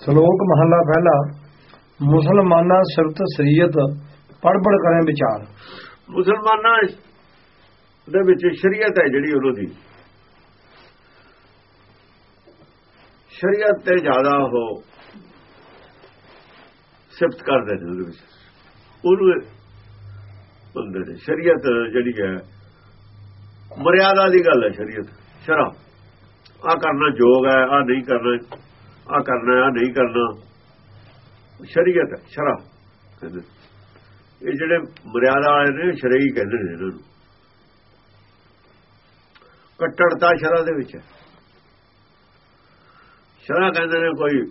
ਸ਼ਲੋਕ ਮਹੱਲਾ ਪਹਿਲਾ, ਮੁਸਲਮਾਨਾਂ ਸਿਰਤ ਸਰੀਅਤ ਪੜ ਪੜ ਕਰੇ ਵਿਚਾਰ। ਮੁਸਲਮਾਨਾਂ ਦੇ ਵਿੱਚ ਸ਼ਰੀਅਤ ਹੈ ਜਿਹੜੀ ਉਹਨਾਂ ਦੀ। ਸ਼ਰੀਅਤ ਤੇ ਜ਼ਿਆਦਾ ਉਹ ਸਿਫਤ ਕਰਦੇ ਨੇ ਉਹਦੇ ਵਿੱਚ। ਉਹਨੂੰ ਬੰਦੇ ਨੇ, ਸ਼ਰੀਅਤ ਜਿਹੜੀ ਹੈ, ਮਰਿਆਦਾ ਦੀ ਗੱਲ ਹੈ, ਸ਼ਰੀਅਤ ਸ਼ਰਾ ਆ ਕਰਨਾ ਯੋਗ ਹੈ ਆ ਨਹੀਂ ਕਰਨਾ। ਆ ਕਰਨਾ, ਆ ਨਹੀਂ ਕਰਨਾ। ਸ਼ਰੀਅਤ ਸ਼ਰਾ ਕਹਿੰਦੇ। ਇਹ ਜਿਹੜੇ ਮਰਿਆਦਾ ਵਾਲੇ ਨੇ ਸ਼ਰਈ ਕਹਿੰਦੇ ਨੇ ਇਹਨਾਂ ਨੂੰ। ਕੱਟੜਤਾ ਸ਼ਰਾ ਦੇ ਵਿੱਚ। ਸ਼ਰਾ ਕਹਿੰਦੇ ਨੇ ਕੋਈ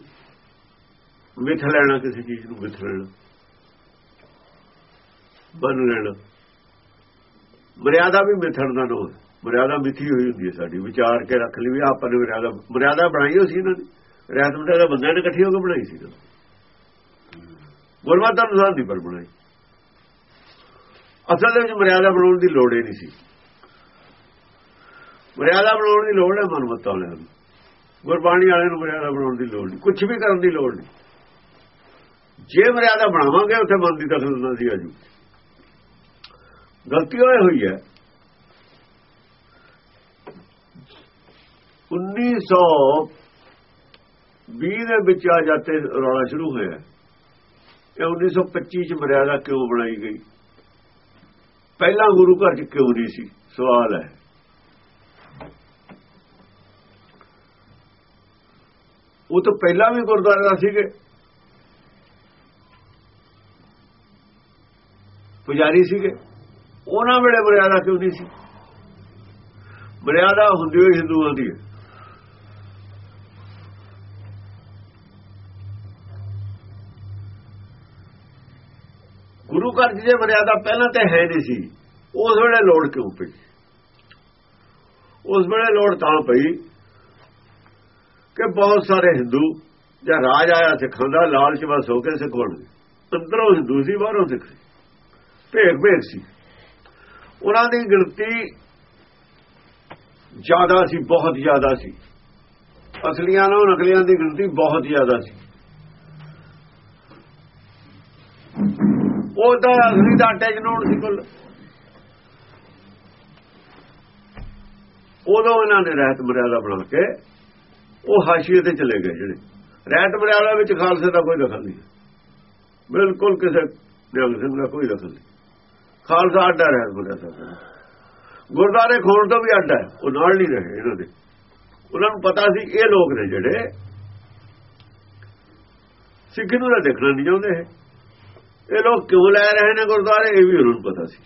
ਮਿੱਥ ਲੈਣਾ, ਕਿਸੇ ਚੀਜ਼ ਨੂੰ ਮਿੱਥ ਲੈਣਾ। ਬੰਨ ਲੈਣਾ। ਮਰਿਆਦਾ ਵੀ ਮਿੱਥਣ ਦਾ ਨੋ ਮਰਿਆਦਾ ਮਿੱਥੀ ਹੋਈ ਹੁੰਦੀ ਹੈ ਸਾਡੀ। ਵਿਚਾਰ ਕੇ ਰੱਖ ਲਈ ਵੀ ਆਪਾਂ ਨੇ ਮਰਿਆਦਾ ਮਰਿਆਦਾ ਬਣਾਈ ਹੋਈ ਸੀ ਇਹਨਾਂ ਨੇ ਰਿਆਤ ਮੁੰਡੇ ਬੰਦਿਆਂ ਨੇ ਇਕੱਠੀ ਹੋ ਕੇ ਬਣਾਈ ਸੀ ਗੁਰਮਤਿ ਅਨੁਸਾਰ ਦੀ ਪਰ ਬਣਾਈ। ਅਸਲ ਦੇ ਵਿੱਚ ਮਰਿਆਦਾ ਬਣਾਉਣ ਦੀ ਲੋੜ ਹੀ ਨਹੀਂ ਸੀ। ਮਰਿਆਦਾ ਬਣਾਉਣ ਦੀ ਲੋੜ ਹੈ ਮਨਮਤ ਵਾਲਿਆਂ ਨੂੰ। ਗੁਰਬਾਣੀ ਵਾਲਿਆਂ ਨੂੰ ਮਰਿਆਦਾ ਬਣਾਉਣ ਦੀ ਲੋੜ ਨਹੀਂ। ਕੁਝ ਵੀ ਕਰਨ ਦੀ ਲੋੜ ਨਹੀਂ। ਜੇ ਮਰਿਆਦਾ ਬਣਾਵਾਂਗੇ, ਉੱਥੇ ਮਨ ਦੀ ਦਖਲ ਨਾ ਸੀ ਆਜੂ ਗਲਤੀ ਹੋਈ ਹੋਈ ਹੈ। 1920 ਦੇ ਵਿੱਚ ਆ ਜਾਂਦੇ ਰੌਲਾ ਸ਼ੁਰੂ ਹੋਇਆ। ਇਹ 1925 ਚ ਮਰਿਆਦਾ ਕਿਉਂ ਬਣਾਈ ਗਈ? ਪਹਿਲਾਂ ਗੁਰੂ ਘਰ ਚ ਕਿਉਂ ਨਹੀਂ ਸੀ? ਸਵਾਲ ਹੈ। ਉਹ ਤਾਂ ਪਹਿਲਾਂ ਵੀ ਗੁਰਦੁਆਰਾ ਸੀਗੇ। ਪੁਜਾਰੀ ਸੀਗੇ। ਉਹਨਾਂ ਵੇਲੇ ਮਰਿਆਦਾ ਕਿਉਂ ਨਹੀਂ ਸੀ? ਮਰਿਆਦਾ ਹੁੰਦੀ ਹੋਈ ਹਿੰਦੂਆਂ ਦੀ ਗੁਰੂ ਘਰ ਦੀ ਮਰਿਆਦਾ ਪਹਿਲਾਂ ਤਾਂ ਹੈ ਨਹੀਂ ਸੀ। ਉਸ ਵੇਲੇ ਲੋੜ ਕਿਉਂ ਪਈ? ਉਸ ਵੇਲੇ ਲੋੜ ਤਾਂ ਪਈ ਕਿ ਬਹੁਤ ਸਾਰੇ ਹਿੰਦੂ ਜਾਂ ਰਾਜ ਆਇਆ ਸਿੱਖਾਂ ਦਾ ਲਾਲਚ ਵਸ ਹੋ ਕੇ ਸਿੱਖ ਬਣ ਗਏ ਅੰਦਰੋਂ ਹਿੰਦੂ ਸੀ, ਬਾਹਰੋਂ ਸਿੱਖ ਭੇਖ ਭੇਖ ਸੀ। ਉਹਨਾਂ ਦੀ ਗਿਣਤੀ ਜ਼ਿਆਦਾ ਸੀ, ਬਹੁਤ ਜ਼ਿਆਦਾ ਸੀ। ਅਸਲੀਆਂ ਨਾਲ ਨਕਲੀਆਂ ਦੀ ਗਿਣਤੀ ਬਹੁਤ ਜ਼ਿਆਦਾ ਸੀ। ਉਹਦਾ ਅਸਲੀ ਦਾ ਟੈਕਨੋਨ ਸੀ ਕੁੱਲ ਉਦੋਂ ਇਹਨਾਂ ਨੇ ਰਹਿਤ ਮਰਿਆਦਾ ਬਣਾ ਕੇ ਉਹ ਹਾਸ਼ੀਏ ਤੇ ਚਲੇ ਗਏ ਜਿਹੜੇ। ਰਹਿਤ ਮਰਿਆਦਾ ਵਿੱਚ ਖਾਲਸੇ ਦਾ ਕੋਈ ਦਖਲ ਨਹੀਂ। ਬਿਲਕੁਲ ਕਿਸੇ ਨਿਹੰਗ ਸਿੰਘ ਦਾ ਕੋਈ ਦਖਲ ਨਹੀਂ। ਖਾਲਸਾ ਅੱਡਾ ਰਹਿਤ ਮਰਿਆਦਾ ਗੁਰਦਾਰੇ ਖੋਣ ਤੋਂ ਵੀ ਅੱਡਾ ਉਹ ਨਾਲ ਨਹੀਂ ਰਹੇ ਇਹਨਾਂ ਦੇ। ਉਹਨਾਂ ਨੂੰ ਪਤਾ ਸੀ ਇਹ ਲੋਕ ਨੇ ਜਿਹੜੇ। ਸਿੱਖ ਨੂੰ ਤਾਂ ਦੇਖਣਾ ਨਹੀਂ ਚਾਹੁੰਦੇ ਇਹ। ਇਹ ਲੋਕ ਕਿਉਂ ਲੈ ਰਹੇ ਨੇ ਗੁਰਦੁਆਰੇ? ਇਹ ਵੀ ਉਹਨਾਂ ਨੂੰ ਪਤਾ ਸੀ।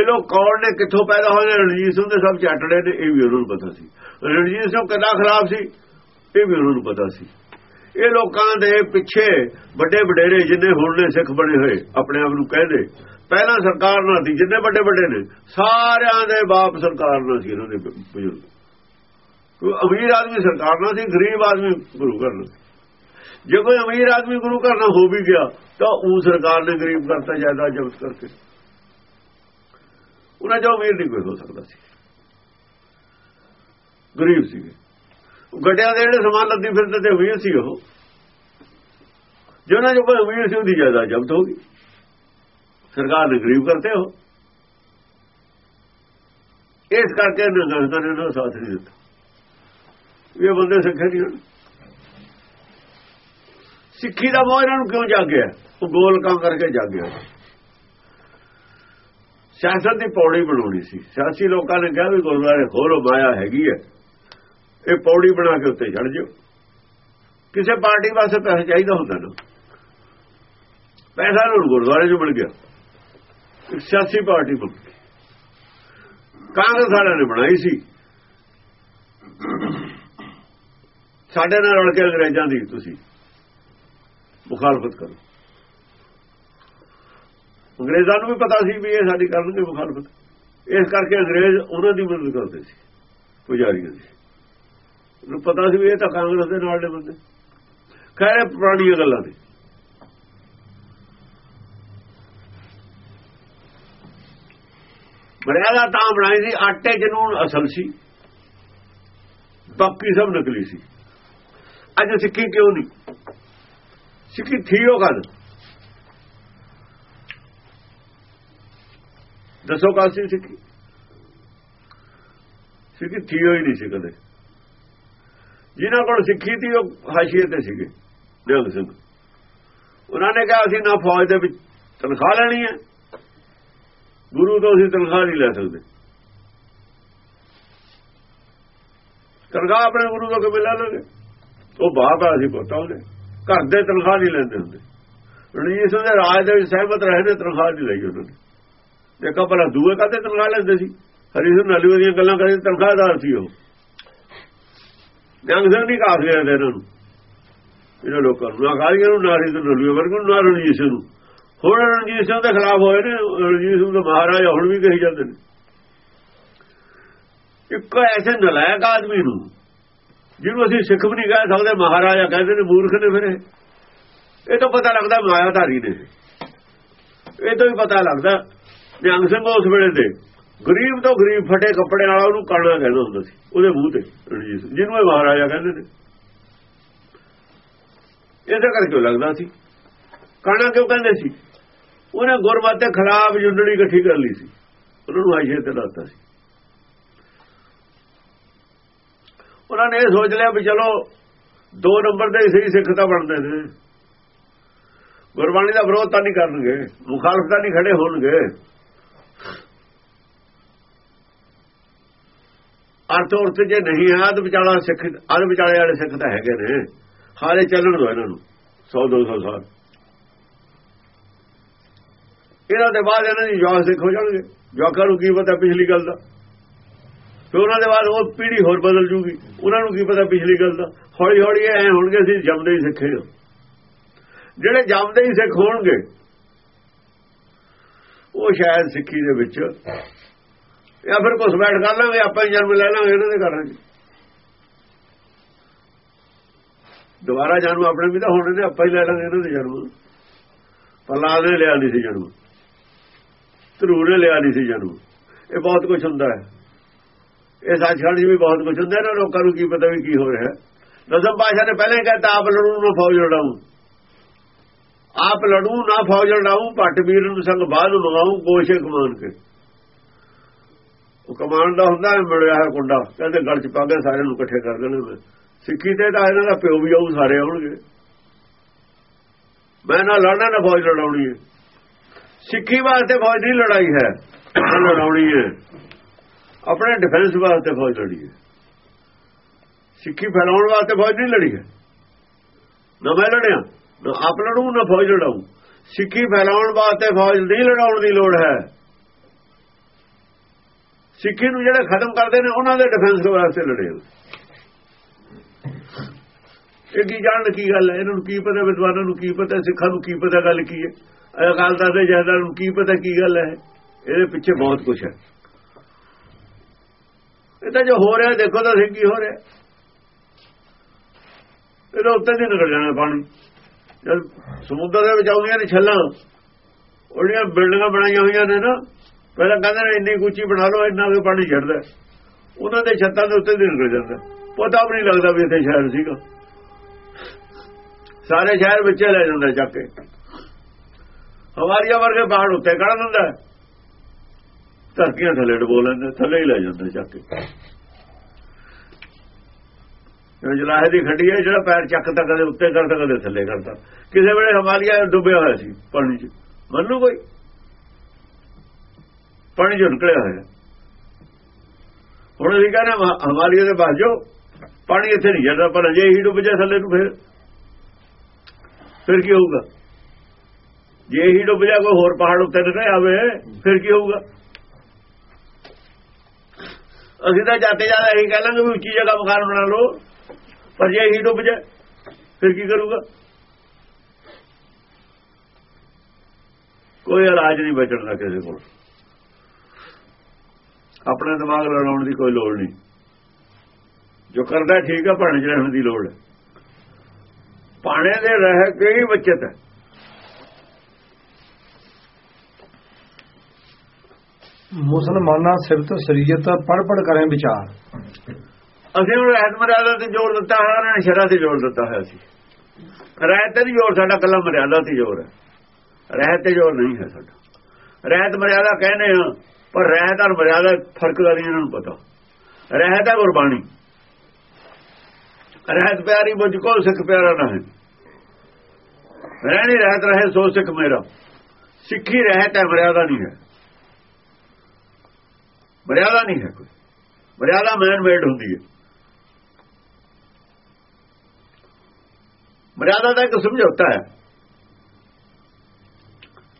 ਇਹ ਲੋਕ ਕੌਣ ਨੇ? ਕਿੱਥੋਂ ਪੈਦਾ ਹੋਏ ਨੇ? ਰਣਜੀਤ ਸਿੰਘ ਦੇ ਸਭ ਚੱਟੜੇ ਨੇ, ਇਹ ਵੀ ਉਹਨਾਂ ਨੂੰ ਪਤਾ ਸੀ। ਰਣਜੀਤ ਸਿੰਘ ਕਿੰਨਾ ਖਰਾਬ ਸੀ? ਇਹ ਵੀ ਉਹਨਾਂ ਨੂੰ ਪਤਾ ਸੀ। ਇਹ ਲੋਕਾਂ ਦੇ ਪਿੱਛੇ ਵੱਡੇ ਵਡੇਰੇ ਜਿੰਨੇ ਹੁਣ ਨੇ ਸਿੱਖ ਬਣੇ ਹੋਏ, ਆਪਣੇ ਆਪ ਨੂੰ ਕਹਿੰਦੇ, ਪਹਿਲਾਂ ਸਰਕਾਰ ਨਾਲ ਸੀ, ਜਿੰਨੇ ਵੱਡੇ ਵੱਡੇ ਨੇ, ਸਾਰਿਆਂ ਦੇ ਬਾਪ ਸਰਕਾਰ ਨਾਲ ਸੀ, ਇਹਨਾਂ ਦੇ ਬਜ਼ੁਰਗ। ਕੋਈ ਅਮੀਰ ਆਦਮੀ ਸਰਕਾਰ ਨਾਲ ਸੀ, ਗਰੀਬ ਆਦਮੀ ਗੁਰੂ ਘਰ ਜੇ ਕੋਈ ਅਮੀਰ ਆਦਮੀ ਗੁਰੂ ਘਰ ਨਾਲ ਹੋ ਵੀ ਗਿਆ, ਤਾਂ ਉਹ ਸਰਕਾਰ ਨੇ ਗਰੀਬ ਕਰਤਾ, ਜਾਇਦਾਦ ਜ਼ਬਤ ਕਰਕੇ ਉਹਨਾਂ ਜੋ ਅਮੀਰ ਨਹੀਂ ਕੋਈ ਹੋ ਸਕਦਾ ਸੀ। ਗਰੀਬ ਸੀਗੇ। ਗੱਡਿਆਂ ਦੇ ਜਿਹੜੇ ਸਮਾਨ ਲੱਦੀ ਫਿਰਦੇ ਤੇ ਅਮੀਰ ਸੀ ਉਹ। ਜਿਹਨਾਂ ਜੋ ਕੋਈ ਅਮੀਰ ਸੀ, ਉਹਦੀ ਜਾਇਦਾਦ ਜ਼ਬਤ ਹੋ ਗਈ। ਸਰਕਾਰ ਨੇ ਗਰੀਬ ਕਰਤੇ ਹੋ ਇਸ ਕਰਕੇ ਨਗਰ ਨੇ ਨਾ ਸਾਥ ਨਹੀਂ ਦਿੱਤਾ। ਇਹ ਬੰਦੇ ਸਿੱਖੇ ਨਹੀਂ ਹੋਣ। ਸਿੱਖੀ ਦਾ ਮੋਹ ਇਹਨਾਂ ਨੂੰ ਕਿਉਂ ਜਾਗਿਆ? ਉਹ ਗੋਲ ਕੰਮ ਕਰਕੇ ਜਾਗਿਆ। ਸਿਆਸਤ ਦੀ ਪੌੜੀ ਬਣਾਉਣੀ ਸੀ। ਸਿਆਸੀ ਲੋਕਾਂ ਨੇ ਕਿਹਾ ਵੀ ਗੁਰਦੁਆਰੇ ਹੋਰ ਮਾਇਆ ਹੈਗੀ ਹੈ। ਇਹ ਪੌੜੀ ਬਣਾ ਕੇ ਉੱਤੇ ਚੜ ਜਾਓ। ਕਿਸੇ ਪਾਰਟੀ ਵਾਸਤੇ ਪੈਸਾ ਚਾਹੀਦਾ ਹੁੰਦਾ ਨਾ। ਪੈਸਾ ਨੂੰ ਗੁਰਦੁਆਰੇ 'ਚ ਮਿਲ ਗਿਆ। ਇੱਕ ਸਿਆਸੀ ਪਾਰਟੀ ਬਣ ਗਈ। ਕਾਂਗਰਸ ਵਾਲਿਆਂ ਨੇ ਬਣਾਈ ਸੀ। ਸਾਡੇ ਨਾਲ ਰਲ ਕੇ ਅੰਗਰੇਜ਼ਾਂ ਦੀ ਤੁਸੀਂ ਮੁਖਾਲਫਤ ਕਰੋ। ਅੰਗਰੇਜ਼ਾਂ ਨੂੰ ਵੀ ਪਤਾ ਸੀ ਵੀ ਇਹ ਸਾਡੀ ਕਰਨਗੇ ਮੁਖਾਲਫਤ। ਇਸ ਕਰਕੇ ਅੰਗਰੇਜ਼ ਉਹਨਾਂ ਦੀ ਮਦਦ ਕਰਦੇ ਸੀ, ਪੁਜਾਰੀਆਂ ਦੀ। ਨੂੰ ਪਤਾ ਸੀ ਵੀ ਇਹ ਤਾਂ ਕਾਂਗਰਸ ਦੇ ਨਾਲ ਦੇ ਬੰਦੇ। ਖੈਰ ਪੁਰਾਣੀਆਂ ਗੱਲਾਂ ਨੇ। ਮਰਿਆਦਾ ਤਾਂ ਬਣਾਈ ਸੀ, ਆਟੇ ਜਨੂਨ ਅਸਲ ਸੀ। ਬਾਕੀ ਸਭ ਨਕਲੀ ਸੀ। ਅੱਜ ਸਿੱਖੀ ਕਿਉਂ ਨਹੀਂ? ਸਿੱਖੀ ਥੀਓ ਕਦ ਦੱਸੋ ਕਦ ਸੀ ਸਿੱਖੀ ਸਿੱਖੀ ਥੀਓ ਹੀ ਨਹੀਂ ਸੀ ਕਦੇ ਜਿਨ੍ਹਾਂ ਕੋਲ ਸਿੱਖੀ ਸੀ ਉਹ ਹਾਸ਼ੀਏ ਤੇ ਸੀਗੇ ਨਿਹੰਗ ਸਿੰਘ ਉਹਨਾਂ ਨੇ ਕਿਹਾ ਅਸੀਂ ਨਾ ਫੌਜ ਦੇ ਵਿੱਚ ਤਨਖਾਹ ਲੈਣੀ ਹੈ ਗੁਰੂ ਤੋਂ ਅਸੀਂ ਤਨਖਾਹ ਨਹੀਂ ਲੈ ਸਕਦੇ ਤਨਖਾਹ ਆਪਣੇ ਗੁਰੂ ਤੋਂ ਕਿਵੇਂ ਲੈ ਲਾਂਗੇ ਉਹ ਬਾਹਰ ਆ ਸੀ ਪਤਾ ਉਹਨੇ ਘਰ ਦੇ ਤਨਖਾਹ ਨਹੀਂ ਲੈਂਦੇ ਹੁੰਦੇ। ਰਣਜੀਤ ਸਿੰਘ ਦੇ ਰਾਜ ਦੇ ਵਿੱਚ ਸਹਿਮਤ ਰਹੇ ਨੇ ਤਨਖਾਹ ਨਹੀਂ ਲਈ ਉਹਨਾਂ ਨੇ। ਦੇਖੋ ਭਲਾ ਦੂਏ ਕਾਤੇ ਤਨਖਾਹ ਲੈਂਦੇ ਸੀ? ਹਰੀ ਸਿੰਘ ਨਲੂਏ ਦੀਆਂ ਗੱਲਾਂ ਕਰਦੇ ਤਨਖਾਹਦਾਰ ਸੀ ਉਹ। ਜੰਗ ਸਿੰਘ ਨਹੀਂ ਕਾਫ ਲੈਂਦੇ ਇਹਨਾਂ ਨੂੰ। ਇਹਨਾਂ ਲੋਕਾਂ ਨੂੰ, ਨਾ ਕਾਲੀਆਂ ਨੂੰ, ਨਾ ਹਰੀ ਸਿੰਘ ਨਲੂਏ ਨੂੰ, ਨਾ ਰਣਜੀਤ ਸਿੰਘ ਨੂੰ। ਹੁਣ ਰਣਜੀਤ ਸਿੰਘ ਦੇ ਖਿਲਾਫ ਹੋਏ ਨੇ, ਰਣਜੀਤ ਸਿੰਘ ਦਾ ਮਹਾਰਾਜਾ ਹੁਣ ਵੀ ਕਹੀ ਜਾਂਦੇ ਨੇ। ਇੱਕ ਐਸੇ ਨਲਾਇਕ ਆਦਮੀ ਨੂੰ ਜਿਹਨੂੰ ਅਸੀਂ ਸਿੱਖ ਵੀ ਨਹੀਂ ਕਹਿ ਸਕਦੇ ਮਹਾਰਾਜਾ ਕਹਿੰਦੇ ਨੇ ਮੂਰਖ ਨੇ ਫਿਰ ਇਹ। ਇਹ ਤਾਂ ਪਤਾ ਲੱਗਦਾ ਮਾਇਆਧਾਰੀ ਨੇ। ਇਹ ਤੋਂ ਵੀ ਪਤਾ ਲੱਗਦਾ ਨਿਹੰਗ ਸਿੰਘ ਉਸ ਵੇਲੇ ਦੇ ਗਰੀਬ ਤੋਂ ਗਰੀਬ ਫਟੇ ਕੱਪੜੇ ਵਾਲਾ ਉਹਨੂੰ ਕਾਣਾ ਕਹਿੰਦਾ ਹੁੰਦਾ ਸੀ ਉਹਦੇ ਮੂੰਹ ਤੇ ਰਣਜੀਤ ਸਿੰਘ, ਜਿਹਨੂੰ ਇਹ ਮਹਾਰਾਜਾ ਕਹਿੰਦੇ ਨੇ। ਇਹਦੇ ਕਰਕੇ ਲੱਗਦਾ ਸੀ। ਕਾਣਾ ਕਿਉਂ ਕਹਿੰਦੇ ਸੀ? ਉਹਨੇ ਗੁਰਮਤਿ ਦੇ ਖਿਲਾਫ ਜੁੰਡਣੀ ਇਕੱਠੀ ਕਰ ਲਈ ਸੀ। ਉਹਨਾਂ ਨੂੰ ਆਸ਼ੇ ਤੇ ਲਾਤਾ ਸੀ। ਉਹਨਾਂ ਨੇ ਇਹ ਸੋਚ ਲਿਆ ਵੀ ਚਲੋ ਦੋ ਨੰਬਰ ਦੇ ਸਹੀ ਸਿੱਖ ਤਾਂ ਬਣਦੇ ਨੇ। ਗੁਰਬਾਣੀ ਦਾ ਵਿਰੋਧ ਤਾਂ ਨਹੀਂ ਕਰਨਗੇ, ਮੁਖਾਲਫ ਤਾਂ ਨਹੀਂ ਖੜੇ ਹੋਣਗੇ। ਅਰਥ ਉਰਥ ਜੇ ਨਹੀਂ ਹੈ ਅਧ ਵਿਚਾਲਾ ਸਿੱਖ, ਅਧ ਵਿਚਾਲੇ ਵਾਲੇ ਸਿੱਖ ਤਾਂ ਹੈਗੇ ਨੇ। ਹਾਲੇ ਚੱਲਣ ਦੋ ਇਹਨਾਂ ਨੂੰ 100 200 ਸਾਲ। ਇਹਨਾਂ ਦੇ ਬਾਅਦ ਇਹਨਾਂ ਦੀ ਜਵਾਕ ਸਿੱਖ ਹੋ ਜਾਣਗੇ। ਜਵਾਕਾਂ ਨੂੰ ਕੀ ਪਤਾ ਪਿਛਲੀ ਗੱਲ ਦਾ। ਫਿਰ ਉਹਨਾਂ ਦੇ ਬਾਅਦ ਉਹ ਪੀੜ੍ਹੀ ਹੋਰ ਬਦਲ ਜੂਗੀ। ਉਹਨਾਂ ਨੂੰ ਕੀ ਪਤਾ ਪਿਛਲੀ ਗੱਲ ਦਾ? ਹੌਲੀ ਹੌਲੀ ਐ ਹੋਣਗੇ, ਅਸੀਂ ਜੰਮਦੇ ਹੀ ਸਿੱਖੇ ਹਾਂ। ਜਿਹੜੇ ਜੰਮਦੇ ਹੀ ਸਿੱਖ ਹੋਣਗੇ, ਉਹ ਸ਼ਾਇਦ ਸਿੱਖੀ ਦੇ ਵਿੱਚ ਜਾਂ ਫਿਰ ਕੁਛ ਬੈਠ ਕਰ ਲਾਂਗੇ, ਆਪਾਂ ਹੀ ਜਨਮ ਲੈ ਲਾਂਗੇ, ਇਹਨਾਂ ਦੇ ਕਰਾਂਗੇ ਦੁਬਾਰਾ ਜਨਮ ਆਪਣੇ ਵੀ ਤਾਂ ਹੋਣੇ ਨੇ, ਆਪਾਂ ਹੀ ਲੈ ਲਾਂਗੇ ਇਹਨਾਂ ਦੇ ਜਨਮ। ਪ੍ਰਲਾਦ ਨੇ ਲਿਆ ਨਹੀਂ ਸੀ ਜਨਮ। ਧਰੂ ਨੇ ਲਿਆ ਨਹੀਂ ਸੀ ਜਨਮ। ਇਹ ਬਹੁਤ ਕੁਝ ਹੁੰਦਾ ਹੈ। ਇਹ ਸੱਚਖੰਡ ਵੀ ਬਹੁਤ ਕੁਝ ਹੁੰਦਾ ਨਾ ਲੋਕਾਂ ਨੂੰ, ਕੀ ਪਤਾ ਵੀ ਕੀ ਹੋ ਰਿਹਾ ਦਸਮ ਪਾਸ਼ਾ ਨੇ ਪਹਿਲਾਂ ਹੀ ਕਹਿਤਾ, ਆਪ ਲੜੂ ਨਾ ਫੌਜ ਲੜਾਉ ਆਪ ਲੜੂ ਨਾ ਫੌਜ ਲੜਾਉ ਪੱਟ ਵੀਰ ਨੂੰ ਸੰਗ ਬਾਅਦ ਮੰਗਾਉ ਕੋਸ਼ੇ ਕਮਾਨ ਕੇ ਉਹ ਕਮਾਨ ਦਾ ਹੁੰਦਾ ਮਿਲਿਆ ਹੈ ਕੁੰਡਾ। ਕਹਿੰਦੇ ਗੜ ਚ ਪਾ ਕੇ ਸਾਰਿਆਂ ਨੂੰ ਇਕੱਠੇ ਕਰ ਦੇਣੇ ਮੈਂ ਸਿੱਖੀ ਤੇ ਤਾਂ ਇਹਨਾਂ ਦਾ ਪਿਓ ਵੀ ਆਉ ਸਾਰੇ ਆਉਣਗੇ। ਮੈਂ ਨਾ ਲੜਨਾ, ਨਾ ਫੌਜ ਲੜਾਉਣੀ ਹੈ। ਸਿੱਖੀ ਵਾਸਤੇ ਫੌਜ ਨਹੀਂ ਲੜਾਈ ਹੈ। ਲੜਾਉਣੀ ਹੈ। ਆਪਣੇ ਡਿਫੈਂਸ ਵਾਸਤੇ ਫੌਜ ਲੜੀ ਹੈ। ਸਿੱਖੀ ਫੈਲਾਉਣ ਵਾਸਤੇ ਫੌਜ ਨਹੀਂ ਲੜੀ ਹੈ। ਨਾ ਮੈਂ ਲੜਿਆ, ਨਾ ਆਪ ਲੜੂ, ਨਾ ਫੌਜ ਲੜਾਉ ਸਿੱਖੀ ਫੈਲਾਉਣ ਵਾਸਤੇ ਫੌਜ ਨਹੀਂ ਲੜਾਉਣ ਦੀ ਲੋੜ ਹੈ। ਸਿੱਖੀ ਨੂੰ ਜਿਹੜੇ ਖਤਮ ਕਰਦੇ ਨੇ, ਉਹਨਾਂ ਦੇ ਡਿਫੈਂਸ ਵਾਸਤੇ ਲੜੇ ਇਹ ਕੀ ਜਾਣ ਕੀ ਗੱਲ ਹੈ? ਇਹਨਾਂ ਨੂੰ ਕੀ ਪਤਾ, ਵਿਦਵਾਨਾਂ ਨੂੰ ਕੀ ਪਤਾ, ਸਿੱਖਾਂ ਨੂੰ ਕੀ ਪਤਾ ਗੱਲ ਕੀ ਹੈ? ਅਕਾਲ ਤਖਤ ਦੇ ਜਹਦਾਰ ਨੂੰ ਕੀ ਪਤਾ ਕੀ ਗੱਲ ਹੈ? ਇਹਦੇ ਪਿੱਛੇ ਬਹੁਤ ਕੁਝ ਹੈ। ਇਹ ਤਾਂ ਜੋ ਹੋ ਰਿਹਾ, ਦੇਖੋ ਤਾਂ ਕੀ ਹੋ ਰਿਹਾ। ਇਹਦਾ ਉੱਤੇ ਦੀ ਨਿਕਲ ਜਾਣਾ ਪਾਣੀ। ਜਦ ਸਮੁੰਦਰ ਦੇ ਵਿੱਚ ਆਉਂਦੀਆਂ ਨੇ ਛੱਲਾਂ, ਉਹਦੀਆਂ ਬਿਲਡਿੰਗਾਂ ਬਣਾਈਆਂ ਹੋਈਆਂ ਨੇ ਨਾ, ਪਹਿਲਾਂ ਕਹਿੰਦੇ ਨੇ, ਇੰਨੀ ਉੱਚੀ ਬਣਾ ਲਓ, ਇੰਨਾ ਕੇ ਪਾਣੀ ਛੱਡਦਾ। ਉਹਨਾਂ ਦੇ ਛੱਤਾਂ ਦੇ ਉੱਤੇ ਦੀ ਨਿਕਲ ਜਾਂਦਾ। ਪਤਾ ਵੀ ਨਹੀਂ ਲੱਗਦਾ ਵੀ ਇੱਥੇ ਸ਼ਹਿਰ ਸੀਗਾ। ਸਾਰੇ ਸ਼ਹਿਰ ਵਿੱਚ ਲੈ ਜਾਂਦਾ ਚੱਕ ਕੇ। ਹਵਾਰੀਆ ਵਰਗੇ ਬਾਹਰ ਉੱਤੇ ਕੱਢ ਦਿੰਦਾ। ਧਰਤੀਆਂ ਥੱਲੇ ਡਬੋ ਲੈਂਦੇ, ਥੱਲੇ ਹੀ ਲੈ ਜਾਂਦੇ ਚੱਕ ਕੇ। ਜਲਾਹੇ ਦੀ ਖੱਡੀ ਹੈ, ਜਿਹੜਾ ਪੈਰ ਚੱਕਦਾ ਕਦੇ ਉੱਤੇ ਕਰਦਾ, ਕਦੇ ਥੱਲੇ ਕਰਦਾ। ਕਿਸੇ ਵੇਲੇ ਹਮਾਲੀਆ ਡੁੱਬਿਆ ਹੋਇਆ ਸੀ, ਪਾਣੀ 'ਚ। ਮੰਨੂ ਕੋਈ? ਪਾਣੀ 'ਚ ਨਿਕਲਿਆ ਹੋਇਆ। ਹੁਣ ਅਸੀਂ ਕਹਿੰਦੇ ਹਮਾਲੀਆ ਦੇ ਬਾਹਰ ਜੋ ਪਾਣੀ ਇੱਥੇ ਨਹੀਂ ਜਾਂਦਾ, ਪਰ ਅਜੇ ਹੀ ਡੁੱਬ ਜਾ ਥੱਲੇ ਨੂੰ ਫਿਰ। ਫਿਰ ਕੀ ਹੋਊਗਾ? ਜੇ ਹੀ ਡੁੱਬ ਜਾ ਕੋਈ ਹੋਰ ਪਹਾੜ ਉੱਤੇ ਨਿਕਲ ਆਵੇ, ਫਿਰ ਕੀ ਹੋਊਗਾ? ਅਸੀਂ ਤਾਂ ਜਾਂਦੇ ਜਾਂਦੇ ਇਹੀ ਕਹਿ ਲਾਂਗੇ ਵੀ ਉੱਚੀ ਜਗ੍ਹਾ ਮਕਾਨ ਬਣਾ ਲਓ। ਪਰ ਜੇ ਇਹੀ ਡੁੱਬ ਜਾ ਫਿਰ ਕੀ ਕਰੂਗਾ? ਕੋਈ ਇਲਾਜ ਨਹੀਂ ਬਚਣ ਦਾ ਕਿਸੇ ਕੋਲ। ਆਪਣੇ ਦਿਮਾਗ ਲੜਾਉਣ ਦੀ ਕੋਈ ਲੋੜ ਨਹੀਂ। ਜੋ ਕਰਦਾ ਠੀਕ ਹੈ ਭਾਣੇ ਚ ਰਹਿਣ ਦੀ ਲੋੜ ਹੈ। ਭਾਣੇ ਦੇ ਰਹਿ ਕੇ ਹੀ ਬਚਤ ਹੈ। ਮੁਸਲਮਾਨਾਂ ਸਿਫਤ ਸ਼ਰੀਅਤ ਪੜ ਪੜ ਕਰੇ ਵਿਚਾਰ। ਅਸੀਂ ਹੁਣ ਰਹਿਤ ਮਰਿਆਦਾ ਤੇ ਜੋੜ ਦਿੱਤਾ ਹੈ, ਉਹਨਾਂ ਨੇ ਸ਼ਰਾ ਤੇ ਜੋੜ ਦਿੱਤਾ ਹੈ ਅਸੀਂ ਰਹਿਤ ਤੇ ਨਹੀਂ ਜ਼ੋਰ, ਸਾਡਾ ਕੱਲਾ ਮਰਿਆਦਾ ਤੇ ਜ਼ੋਰ ਹੈ। ਰਹਿਤ ਤੇ ਜ਼ੋਰ ਨਹੀਂ ਹੈ ਸਾਡਾ। ਰਹਿਤ ਮਰਿਆਦਾ ਕਹਿੰਦੇ ਆ, ਪਰ ਰਹਿਤ ਔਰ ਮਰਿਆਦਾ ਫ਼ਰਕ ਦਾ ਨਹੀਂ ਇਹਨਾਂ ਨੂੰ ਪਤਾ। ਰਹਿਤ ਹੈ ਗੁਰਬਾਣੀ। ਰਹਿਤ ਪਿਆਰੀ ਮੁਝ ਕੋ, ਸਿੱਖ ਪਿਆਰਾ ਨਾ ਹੈ। ਰਹਿਣੀ ਰਹਿਤ ਰਹੇ, ਸੋ ਸਿੱਖ ਮੇਰਾ। ਸਿੱਖੀ ਰਹਿਤ ਹੈ, ਮਰਿਆਦਾ ਨਹੀਂ ਹੈ। ਮਰਿਆਦਾ ਨਹੀਂ ਹੈ ਕੋਈ। ਮਰਿਆਦਾ ਮੈਨ ਮੇਡ ਹੁੰਦੀ ਹੈ। ਮਰਿਆਦਾ ਦਾ ਇੱਕ ਸਮਝੌਤਾ ਹੈ।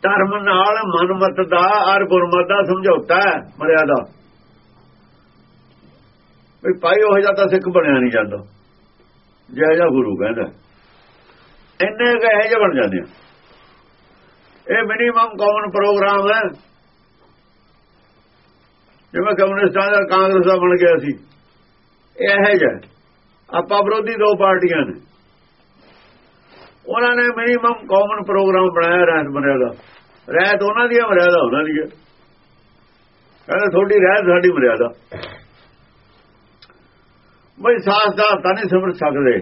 ਧਰਮ ਨਾਲ ਮਨਮਤ ਦਾ ਔਰ ਗੁਰਮਤ ਦਾ ਸਮਝੌਤਾ ਹੈ ਮਰਿਆਦਾ। ਵੀ ਭਾਈ ਉਹ ਜਾਂਦਾ ਸਿੱਖ ਬਣਿਆ ਨਹੀਂ ਜਾਂਦਾ। ਜੈ ਜੈ ਗੁਰੂ ਕਹਿੰਦਾ। ਇੰਨੇ ਕਹੇ ਜੇ ਬਣ ਜਾਂਦੇ ਆ। ਇਹ ਮਿਨੀਮਮ ਕਾਮਨ ਪ੍ਰੋਗਰਾਮ ਹੈ। ਜਿਵੇਂ ਕਮਿਊਨਿਸਟਾਂ ਦਾ ਕਾਂਗਰਸ ਦਾ ਬਣ ਗਿਆ ਸੀ। ਇਹ ਹੈ ਜਿਹਾ। ਆਪਾਂ ਵਿਰੋਧੀ ਦੋ ਪਾਰਟੀਆਂ ਨੇ। ਉਹਨਾਂ ਨੇ ਮਿਨੀਮਮ ਕਾਮਨ ਪ੍ਰੋਗਰਾਮ ਬਣਾਇਆ ਰਹਿਤ ਮਰਿਆਦਾ। ਰਹਿਤ ਉਹਨਾਂ ਦੀ ਮਰਿਆਦਾ, ਉਹਨਾਂ ਦੀ ਹੈ ਕਹਿੰਦਾ ਥੋੜੀ ਰਹਿਤ ਸਾਡੀ ਮਰਿਆਦਾ। ਬਈ ਸਾਸ ਦਾ ਤਾਂ ਨਹੀਂ ਸਮਝ ਸਕਦੇ।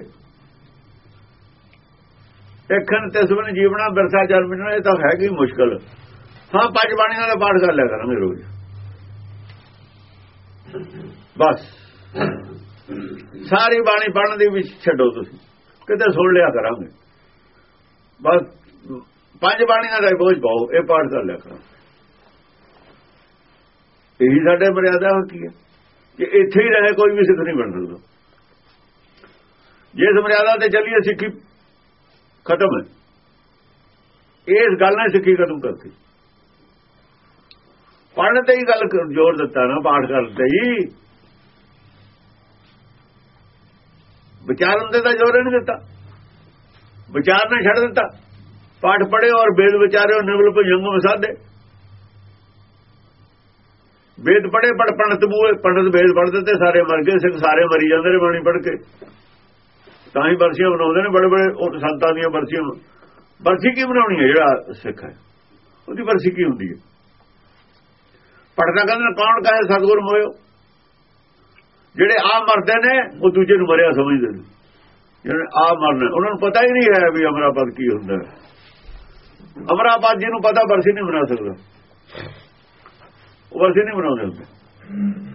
ਦੇਖਣ ਤੇ ਸੁਣ ਜੀਵਨਾ ਬਿਰਸਾ ਜਨਮਣਾ ਇਹ ਤਾਂ ਹੈ ਕਿ ਮੁਸ਼ਕਲ। ਹਾਂ, ਪੰਜ ਬਾਣੀਆਂ ਦਾ ਪਾਠ ਕਰ ਲਿਆ ਕਰਾਂਗੇ ਰੋਜ਼। ਬਸ। ਸਾਰੀ ਬਾਣੀ ਪੜਨ ਦੀ ਵਿੱਚ ਛੱਡੋ ਤੁਸੀਂ। ਕਿਤੇ ਸੁਣ ਲਿਆ ਕਰਾਂਗੇ। ਬਸ, ਪੰਜ ਬਾਣੀਆਂ ਦਾ ਬੋਝ ਪਾਓ, ਇਹ ਪਾਠ ਕਰ ਲਿਆ ਕਰਾਂ ਇਹੀ ਸਾਡੇ ਮਰਿਆਦਾ ਹੁੰਦੀ ਹੈ। ਕਿ ਇੱਥੇ ਹੀ ਰਹੇ, ਕੋਈ ਵੀ ਸਿੱਖ ਨਹੀਂ ਬਣ ਸਕਦਾ। ਜੇ ਇਸ ਮਰਿਆਦਾ ਤੇ ਚੱਲੀਏ, ਸਿੱਖੀ ਖਤਮ ਹੈ। ਇਸ ਗੱਲ ਨੇ ਸਿੱਖੀ ਖਤਮ ਕਰਤੀ। ਪੜਨ ਤੇ ਹੀ ਗੱਲ ਜੋਰ ਦਿੱਤਾ ਨਾ, ਪਾਠ ਕਰਨ ਤੇ ਹੀ। ਵਿਚਾਰਨ ਤੇ ਤਾਂ ਜੋਰ ਨਹੀਂ ਦਿੱਤਾ। ਵਿਚਾਰਨਾ ਛੱਡ ਦਿੱਤਾ। ਪਾਠ ਪੜ੍ਹੇ ਔਰ ਵੇਦ ਵਿਚਾਰਿਓ, ਨਿਵਲ ਭਜੰਗ ਮਸਾਦੇ ਵੇਦ ਪੜ੍ਹੇ ਪੜ ਪੰਡਤ ਬੂਏ ਪੰਡਤ ਵੇਦ ਪੜ੍ਹਦੇ ਤੇ ਸਾਰੇ ਮਰ ਗਏ, ਸਿੱਖ ਸਾਰੇ ਮਰੀ ਜਾਂਦੇ ਨੇ ਬਾਣੀ ਪੜ੍ਹ ਕੇ। ਤਾਂ ਹੀ ਬਰਸੀਆਂ ਬਣਾਉਂਦੇ ਨੇ ਬੜੇ ਬੜੇ, ਉਹ ਸੰਤਾਂ ਦੀਆਂ ਬਰਸੀਆਂ। ਬਰਸੀ ਕੀ ਬਣਾਉਣੀ ਹੈ? ਜਿਹੜਾ ਸਿੱਖ ਹੈ। ਉਹਦੀ ਬਰਸੀ ਕੀ ਹੁੰਦੀ ਹੈ? ਪੜਦਾ ਕਹਿੰਦੇ, ਕੌਣ ਕਹੇ, ਸਤਗੁਰ ਮੋਇਓ? ਜਿਹੜੇ ਆ ਮਰਦੇ ਨੇ, ਉਹ ਦੂਜੇ ਨੂੰ ਮਰਿਆ ਸਮਝਦੇ ਨੇ। ਜਿਹੜੇ ਆ ਮਰਨੇ, ਉਹਨਾਂ ਨੂੰ ਪਤਾ ਹੀ ਨਹੀਂ ਹੈ ਵੀ ਅਮਰਾਪਦ ਕੀ ਹੁੰਦਾ ਹੈ। ਅਮਰਾਪਦ ਜੀ ਨੂੰ ਪਤਾ ਬਰਸੀ ਨਹੀਂ ਬਣਾ ਸਕਦਾ। ਉਹ ਬਰਸੀ ਨਹੀਂ ਬਣਾਉਂਦੇ ਹੁੰਦੇ।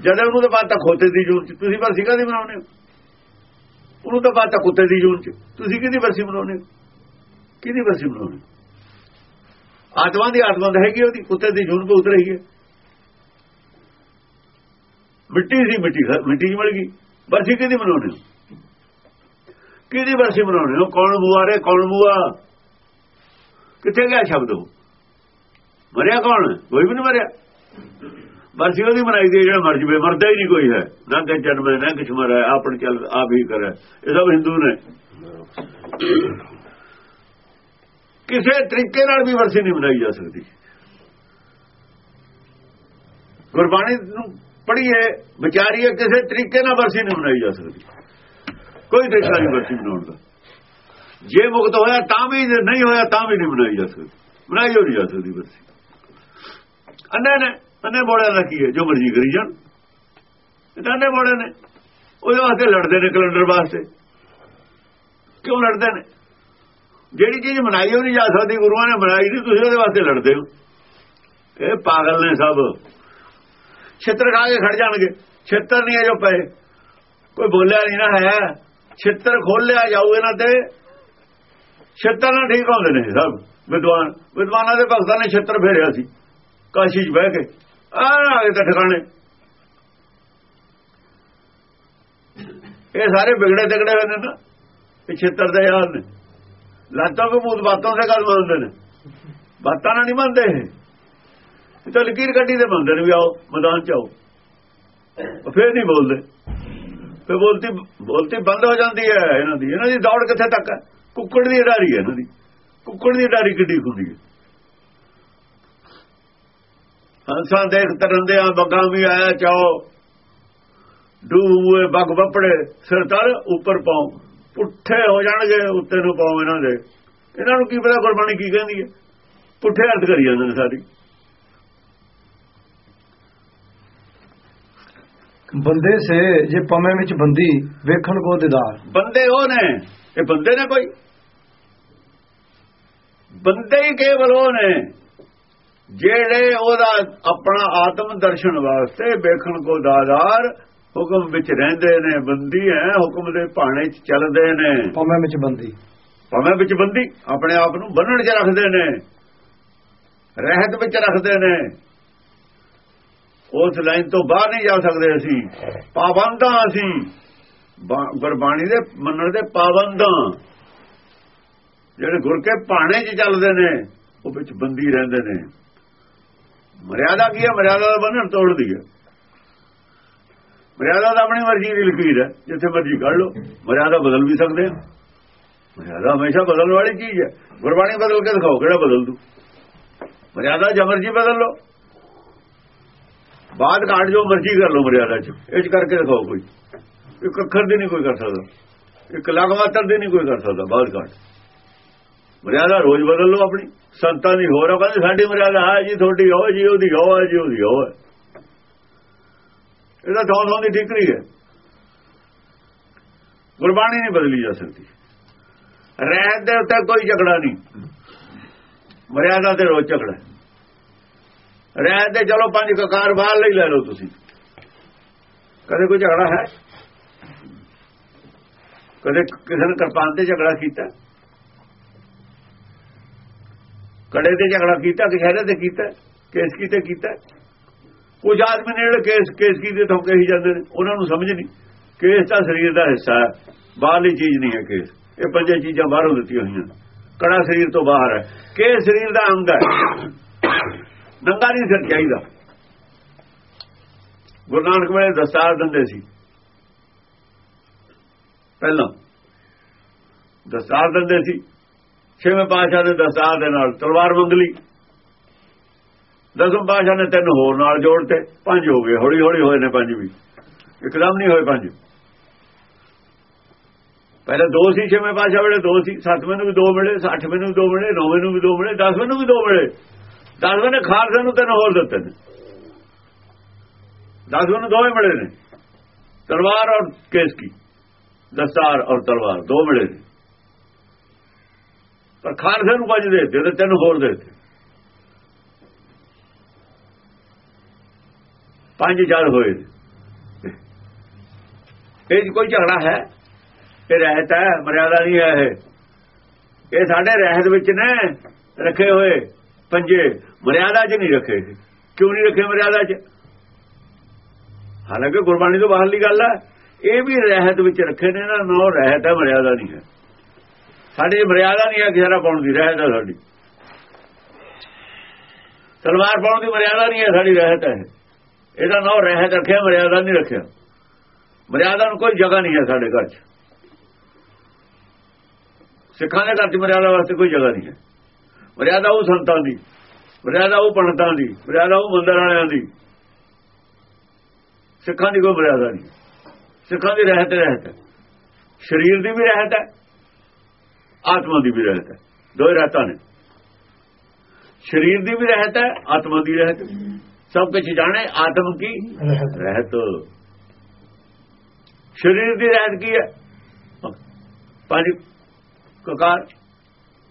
ਜਦੋਂ ਉਹਨੂੰ ਤਾਂ ਬਾਤ ਤਾਂ ਖੋਤੇ ਦੀ ਜੂਨ ਚ, ਤੁਸੀਂ ਬਰਸੀ ਕਾਦੀ ਬਣਾਉਨੇ ਹੋ? ਉਹਨੂੰ ਤਾਂ ਬਾਤ ਤਾਂ ਕੁੱਤੇ ਦੀ ਜੂਨ ਚ। ਤੁਸੀਂ ਕਿਹਦੀ ਬਰਸੀ ਬਣਾਉਨੇ ਕਿਹਦੀ ਬਰਸੀ ਬਣਾਉਨੇ ਆਤਮਾ ਦੀ ਆਤਮਾ ਤਾਂ ਹੈਗੀ ਉਹਦੀ, ਕੁੱਤੇ ਦੀ ਜੂਨ ਕੋ ਉਤਰ ਰਹੀ ਹੈ। ਮਿੱਟੀ ਸੀ, ਮਿੱਟੀ ਮਿੱਟੀ ਚ ਮਿਲ ਗਈ। ਬਰਸੀ ਕਿਹਦੀ ਬਣਾਉਣੇ? ਕਿਹਦੀ ਬਰਸੀ ਬਣਾਉਣੇ? ਹੋ ਕੌਣ ਬੂਆ ਰੇ, ਕੌਣ ਬੂਆ? ਕਿੱਥੇ ਗਿਆ ਸ਼ਬਦ ਉਹ? ਮਰਿਆ ਕੌਣ? ਕੋਈ ਵੀ ਨਹੀਂ ਮਰਿਆ। ਬਰਸੀ ਉਹਦੀ ਮਨਾਈ ਦੀ ਜਿਹੜਾ ਮਰ ਜਵੇ, ਮਰਦਾ ਹੀ ਨਹੀਂ ਕੋਈ ਹੈ। ਨਾ ਕਿ ਜਨਮੇ ਨਾ ਕਿਛ ਮਰਿਆ ਆਪਣ ਚੱਲ, ਆਪ ਹੀ ਕਰੇ। ਇਹ ਸਭ ਹਿੰਦੂ ਨੇ। ਕਿਸੇ ਤਰੀਕੇ ਨਾਲ ਵੀ ਵਰਸੀ ਨਹੀਂ ਮਨਾਈ ਜਾ ਸਕਦੀ। ਗੁਰਬਾਣੀ ਨੂੰ ਪੜ੍ਹੀਏ ਵਿਚਾਰੀਏ ਕਿਸੇ ਤਰੀਕੇ ਨਾਲ ਵਰਸੀ ਨਹੀਂ ਬਣਾਈ ਜਾ ਸਕਦੀ। ਕੋਈ ਤਰੀਕਾ ਨਹੀਂ ਵਰਸੀ ਬਣਾਉਣ ਦਾ। ਜੇ ਮੁਕਤ ਹੋਇਆ ਤਾਂ ਵੀ ਨਹੀਂ ਹੋਇਆ ਤਾਂ ਵੀ ਨਹੀਂ ਬਣਾਈ ਜਾ ਸਕਦੀ। ਬਣਾਈ ਹੋ ਨਹੀਂ ਜਾ ਸਕਦੀ ਵਰਸੀ। ਅੰਨੇ ਨੇ, ਅੰਨੇ ਬੋੜਿਆਂ ਦਾ ਕੀ ਹੈ? ਜੋ ਮਰਜ਼ੀ ਕਰੀ ਜਾਣ। ਇਹ ਅੰਨੇ ਬੋੜੇ ਨੇ। ਉਹਦੇ ਵਾਸਤੇ ਲੜਦੇ ਨੇ ਕੈਲੰਡਰ ਵਾਸਤੇ। ਕਿਉਂ ਲੜਦੇ ਨੇ? ਜਿਹੜੀ ਚੀਜ਼ ਮਨਾਈ ਹੋ ਨਹੀਂ ਜਾ ਸਕਦੀ, ਗੁਰੂਆਂ ਨੇ ਬਣਾਈ ਸੀ ਤੁਸੀਂ ਉਹਦੇ ਵਾਸਤੇ ਲੜਦੇ ਹੋ। ਇਹ ਪਾਗਲ ਨੇ ਸਭ। ਛਿੱਤਰ ਖਾ ਕੇ ਖੜ ਜਾਣਗੇ। ਛਿੱਤਰ ਨਹੀਂ ਹੈ ਜੋ ਪਏ। ਕੋਈ ਬੋਲਿਆ ਨਹੀਂ ਨਾ ਹੈ। ਛਿੱਤਰ ਖੋਲਿਆ ਜਾਊ ਇਹਨਾਂ ਤੇ। ਛਿੱਤਰ ਨਾਲ ਠੀਕ ਹੁੰਦੇ ਨੇ ਸਭ। ਵਿਦਵਾਨ ਵਿਦਵਾਨਾਂ ਦੇ ਭਗਤਾਂ ਨੇ ਛਿੱਤਰ ਫੇਰਿਆ ਸੀ। ਕਾਸ਼ੀ 'ਚ ਬਹਿ ਕੇ। ਆਹ ਤੇ ਠਿਕਾਣੇ। ਇਹ ਸਾਰੇ ਵਿਗੜੇ ਤਗੜੇ ਹੋਏ ਨੇ ਨਾ ਇਹ ਛਿੱਤਰ ਦੇ ਯਾਰ ਨੇ। ਲਾਤਾਂ ਕੋ ਮੂਤ ਬਾਤਾਂ ਸੇ ਗੱਲ ਮੰਨਦੇ ਨੇ। ਬਾਤਾਂ ਨਾਲ ਨਹੀਂ ਮੰਨਦੇ ਇਹ। ਤਾਂ ਲਕੀਰ ਕੱਢੀ ਦੇ ਮੰਨਦੇ ਨੇ ਵੀ ਆਓ, ਮੈਦਾਨ ਚ ਆਓ। ਫਿਰ ਨਹੀਂ ਬੋਲਦੇ। ਫਿਰ ਬੋਲਤੀ ਬੋਲਤੀ ਬੰਦ ਹੋ ਜਾਂਦੀ ਹੈ ਇਹਨਾਂ ਦੀ। ਇਹਨਾਂ ਦੀ ਦੌੜ ਕਿੱਥੇ ਤੱਕ ਹੈ? ਕੁੱਕੜ ਦੀ ਡਾਰੀ ਹੈ ਇਹਨਾਂ ਦੀ। ਕੁੱਕੜ ਦੀ ਡਾਰੀ ਕਿੱਡੀ ਹੁੰਦੀ ਹੈ। ਹੰਸਾਂ ਦੇਖ ਤਰੰਦੇ ਆ ਬੱਗਾ ਵੀ ਆਇਆ ਚਾਓ। ਡੂਏ ਬੱਗ ਬੱਪੜੇ ਸਿਰ ਤਰ ਉੱਪਰ ਪਾਉ। ਪੁੱਠੇ ਹੋ ਜਾਣਗੇ, ਉੱਤੇ ਨੂੰ ਪਾਉ ਇਹਨਾਂ ਦੇ। ਇਹਨਾਂ ਨੂੰ ਕੀ ਪਤਾ ਗੁਰਬਾਣੀ ਕੀ ਕਹਿੰਦੀ ਹੈ? ਪੁੱਠੇ ਅਰਥ ਕਰੀ ਜਾਂਦੇ ਨੇ ਸਾਰੀ। ਬੰਦੇ ਸੇ ਜੇ ਪਵੇਂ ਵਿੱਚ ਬੰਦੀ ਵੇਖਣ ਕੋ ਦਿਦਾਰ। ਬੰਦੇ ਉਹ ਨੇ ਇਹ ਬੰਦੇ ਨੇ ਕੋਈ? ਬੰਦੇ ਹੀ ਕੇਵਲ ਉਹ ਨੇ ਜਿਹੜੇ ਉਹਦਾ ਆਪਣਾ ਆਤਮ ਦਰਸ਼ਨ ਵਾਸਤੇ ਵੇਖਣ ਕੋ ਦਾਦਾਰ ਹੁਕਮ ਵਿੱਚ ਰਹਿੰਦੇ ਨੇ ਬੰਦੀ ਹੈ ਹੁਕਮ ਦੇ ਭਾਣੇ 'ਚ ਚੱਲਦੇ ਨੇ। ਪਮੇ ਵਿੱਚ ਬੰਦੀ। ਭਾਵੇਂ ਵਿੱਚ ਬੰਦੀ ਆਪਣੇ ਆਪ ਨੂੰ ਬੰਨਣ 'ਚ ਰੱਖਦੇ ਨੇ ਰਹਿਤ ਵਿੱਚ ਰੱਖਦੇ ਨੇ। ਉਸ ਲਾਈਨ ਤੋਂ ਬਾਹਰ ਨਹੀਂ ਜਾ ਸਕਦੇ ਅਸੀਂ। ਪਾਬੰਦਾਂ ਅਸੀਂ। ਗੁਰਬਾਣੀ ਦੇ, ਮੰਨਣ ਦੇ ਪਾਬੰਦਾਂ। ਜਿਹੜੇ ਗੁਰ ਕੇ ਭਾਣੇ 'ਚ ਚੱਲਦੇ ਨੇ, ਉਹ ਵਿੱਚ ਬੰਦੀ ਰਹਿੰਦੇ ਨੇ। ਮਰਿਆਦਾ ਕੀ ਹੈ? ਮਰਿਆਦਾ ਦਾ ਬੰਨਣ ਤੋੜਦੀ ਹੈ। ਮਰਿਆਦਾ ਤਾਂ ਆਪਣੀ ਮਰਜ਼ੀ ਦੀ ਲਕੀਰ ਹੈ। ਜਿੱਥੇ ਮਰਜ਼ੀ ਕੱਢ ਲਓ। ਮਰਿਆਦਾ ਬਦਲ ਵੀ ਸਕਦੇ ਆ। ਮਰਿਆਦਾ ਹਮੇਸ਼ਾ ਬਦਲਣ ਵਾਲੀ ਚੀਜ਼ ਹੈ। ਗੁਰਬਾਣੀ ਬਦਲ ਕੇ ਦਿਖਾਓ ਕਿਹੜਾ ਬਦਲ ਦੂ। ਮਰਿਆਦਾ ਜੋ ਮਰਜ਼ੀ ਬਦਲ ਲਓ। ਬਾਦ ਘਾਟ ਜੋ ਮਰਜ਼ੀ ਕਰ ਲਓ ਮਰਿਆਦਾ ਚ। ਇਹ ਚ ਕਰਕੇ ਦਿਖਾਓ ਕੋਈ। ਇੱਕ ਅੱਖਰ ਦੀ ਨਹੀਂ ਕੋਈ ਕਰ ਸਕਦਾ। ਇੱਕ ਲਗ ਮਾਤਰ ਦੀ ਨਹੀਂ ਕੋਈ ਕਰ ਸਕਦਾ ਬਾਦ ਘਾਟ ਮਰਿਆਦਾ ਰੋਜ਼ ਬਦਲ ਲਓ ਆਪਣੀ। ਸੰਤਾਂ ਦੀ ਹੋਰ ਆ, ਕਹਿੰਦੇ ਸਾਡੀ ਮਰਿਆਦਾ ਹੈ ਜੀ, ਤੁਹਾਡੀ ਹੋ ਜੀ, ਉਹਦੀ ਹੋ ਹੈ ਜੀ, ਉਹਦੀ ਹੋ ਹੈ ਇਹਦਾ ਥੋਂ ਥੋਂ ਦੀ ਠੀਕਰੀ ਹੈ। ਗੁਰਬਾਣੀ ਨਹੀਂ ਬਦਲੀ ਜਾ ਸਕਦੀ। ਰਹਿਤ ਦੇ ਉੱਤੇ ਕੋਈ ਝਗੜਾ ਨਹੀਂ। ਮਰਿਆਦਾ ਤੇ ਰੋਜ਼ ਝਗੜਾ ਰਹਿਤ ਦੇ, ਚਲੋ ਪੰਜ ਕਕਾਰ ਬਾਹਰ ਲਈ ਲੈ ਲਓ ਤੁਸੀਂ। ਕਦੇ ਕੋਈ ਝਗੜਾ ਹੈ? ਕਦੇ ਕਿਸੇ ਨੇ ਕਿਰਪਾਨ ਤੇ ਝਗੜਾ ਕੀਤਾ? ਕੜੇ ਤੇ ਝਗੜਾ ਕੀਤਾ ਕਿਹੜੇ ਤੇ ਕੀਤਾ? ਕੇਸ ਕੀਤੇ ਕੀਤਾ? ਕੁਝ ਆਦਮੀ ਨੇ ਜਿਹੜੇ ਕੇਸ ਕੇਸ ਕੀਤੇ ਤੋਂ ਹੀ ਜਾਂਦੇ ਨੇ, ਉਹਨਾਂ ਨੂੰ ਸਮਝ ਨਹੀਂ। ਕੇਸ ਤਾਂ ਸਰੀਰ ਦਾ ਹਿੱਸਾ ਹੈ, ਬਾਹਰਲੀ ਚੀਜ਼ ਨਹੀਂ ਹੈ ਕੇਸ। ਇਹ ਪੰਜੇ ਚੀਜ਼ਾਂ ਬਾਹਰੋਂ ਦਿੱਤੀਆਂ ਹੋਈਆਂ ਕੜਾ ਸਰੀਰ ਤੋਂ ਬਾਹਰ ਹੈ। ਕੇਸ ਸਰੀਰ ਦਾ ਅੰਗ ਹੈ। ਨੰਗਾ ਨਹੀਂ ਸਿਰ ਚਾਹੀਦਾ। ਗੁਰੂ ਨਾਨਕ ਵੇਲੇ ਦਸਤਾਰ ਦਿੰਦੇ ਸੀ। ਪਹਿਲਾਂ ਦਸਤਾਰ ਦਿੰਦੇ ਸੀ। ਛੇਵੇਂ ਪਾਸ਼ਾ ਨੇ ਦਸਤਾਰ ਦੇ ਨਾਲ ਤਲਵਾਰ ਮੰਗਲੀ ਦਸਮ ਪਾਸ਼ਾ ਨੇ ਤਿੰਨ ਹੋਰ ਨਾਲ ਜੋੜਤੇ ਪੰਜ ਹੋ ਗਏ। ਹੌਲੀ ਹੌਲੀ ਹੋਏ ਨੇ ਪੰਜ ਵੀ। ਇੱਕਦਮ ਨਹੀਂ ਹੋਏ ਪੰਜ। ਪਹਿਲੇ ਦੋ ਸੀ ਛੇਵੇਂ ਪਾਸ਼ਾ ਵੇਲੇ, ਦੋ ਸੀ। ਸੱਤਵੇਂ ਨੂੰ ਵੀ ਦੋ ਮਿਲੇ ਅੱਠਵੇਂ ਨੂੰ ਵੀ ਦੋ ਮਿਲੇ ਨੌਵੇਂ ਨੂੰ ਵੀ ਦੋ ਮਿਲੇ ਦਸਵੇਂ ਨੂੰ ਵੀ ਦੋ ਮਿਲੇ। ਦਸਵੇਂ ਨੇ ਖਾਲਸੇ ਨੂੰ ਤਿੰਨ ਹੋਰ ਦਿੱਤੇ ਨੇ। ਦਸਵੇਂ ਨੂੰ ਦੋਵੇਂ ਮਿਲੇ ਨੇ। ਤਲਵਾਰ ਔਰ ਕੇਸ ਕੀ? ਦਸਤਾਰ ਔਰ ਤਲਵਾਰ, ਦੋ ਮਿਲੇ ਨੇ। ਪਰ ਖਾਲਸੇ ਨੂੰ ਪੰਜ ਦੇ ਦਿੱਤੇ ਤੇ ਤਿੰਨ ਹੋਰ ਦੇ ਦਿੱਤੇ। ਪੰਜ ਜਲ ਹੋਏ ਇਹ 'ਚ ਕੋਈ ਝਗੜਾ ਹੈ? ਇਹ ਰਹਿਤ ਹੈ, ਮਰਿਆਦਾ ਨਹੀਂ ਹੈ ਇਹ। ਇਹ ਸਾਡੇ ਰਹਿਤ ਵਿੱਚ ਨੇ, ਰੱਖੇ ਹੋਏ ਪੰਜੇ। ਮਰਿਆਦਾ 'ਚ ਨਹੀਂ ਰੱਖੇ ਕਿਉਂ ਨਹੀਂ ਰੱਖੇ ਮਰਿਆਦਾ 'ਚ? ਹਾਲਾਂਕਿ ਗੁਰਬਾਣੀ ਤੋਂ ਬਾਹਰਲੀ ਗੱਲ ਹੈ ਇਹ ਵੀ ਰਹਿਤ ਵਿੱਚ ਰੱਖੇ ਨੇ ਨਾ, ਨੋ ਰਹਿਤ ਹੈ ਮਰਿਆਦਾ ਨਹੀਂ ਹੈ। ਸਾਡੀ ਮਰਿਆਦਾ ਨਹੀਂ ਹੈ ਘੇਰਾ ਪਾਉਣ ਦੀ ਰਹਿਤ ਹੈ ਸਾਡੀ। ਸਲਵਾਰ ਪਾਉਣ ਦੀ ਮਰਿਆਦਾ ਨਹੀਂ ਹੈ, ਸਾਡੀ ਰਹਿਤ ਹੈ। ਇਹਦਾ ਨੋ ਰਹਿਤ ਰੱਖਿਆ, ਮਰਿਆਦਾ ਨਹੀਂ ਰੱਖਿਆ। ਮਰਿਆਦਾ ਨੂੰ ਕੋਈ ਜਗ੍ਹਾ ਨਹੀਂ ਹੈ ਸਾਡੇ ਘਰ 'ਚ। ਸਿੱਖਾਂ ਦੇ ਘਰ 'ਚ ਮਰਿਆਦਾ ਵਾਸਤੇ ਕੋਈ ਜਗ੍ਹਾ ਨਹੀਂ ਹੈ। ਮਰਿਆਦਾ ਉਹ ਸੰਤਾਂ ਦੀ। ਮਰਿਆਦਾ ਉਹ ਪੰਡਤਾਂ ਦੀ ਮਰਿਆਦਾ ਉਹ ਮੰਦਰ ਵਾਲਿਆਂ ਦੀ। ਸਿੱਖਾਂ ਦੀ ਕੋਈ ਮਰਿਆਦਾ ਨਹੀਂ। ਸਿੱਖਾਂ ਦੀ ਰਹਿਤ ਰਹਿਤ ਹੈ। ਸਰੀਰ ਦੀ ਵੀ ਰਹਿਤ ਹੈ ਆਤਮਾ ਦੀ ਵੀ ਰਹਿਤ ਹੈ। ਦੋ ਰਹਿਤਾਂ ਨੇ। ਸਰੀਰ ਦੀ ਵੀ ਰਹਿਤ ਹੈ ਆਤਮਾ ਦੀ ਰਹਿਤ ਸਭ ਕੁਝ ਜਾਣੇ ਆਤਮ ਕੀ? ਰਹਿਤ। ਸਰੀਰ ਦੀ ਰਹਿਤ ਕੀ ਹੈ? ਪੰਜ ਕਕਾਰ।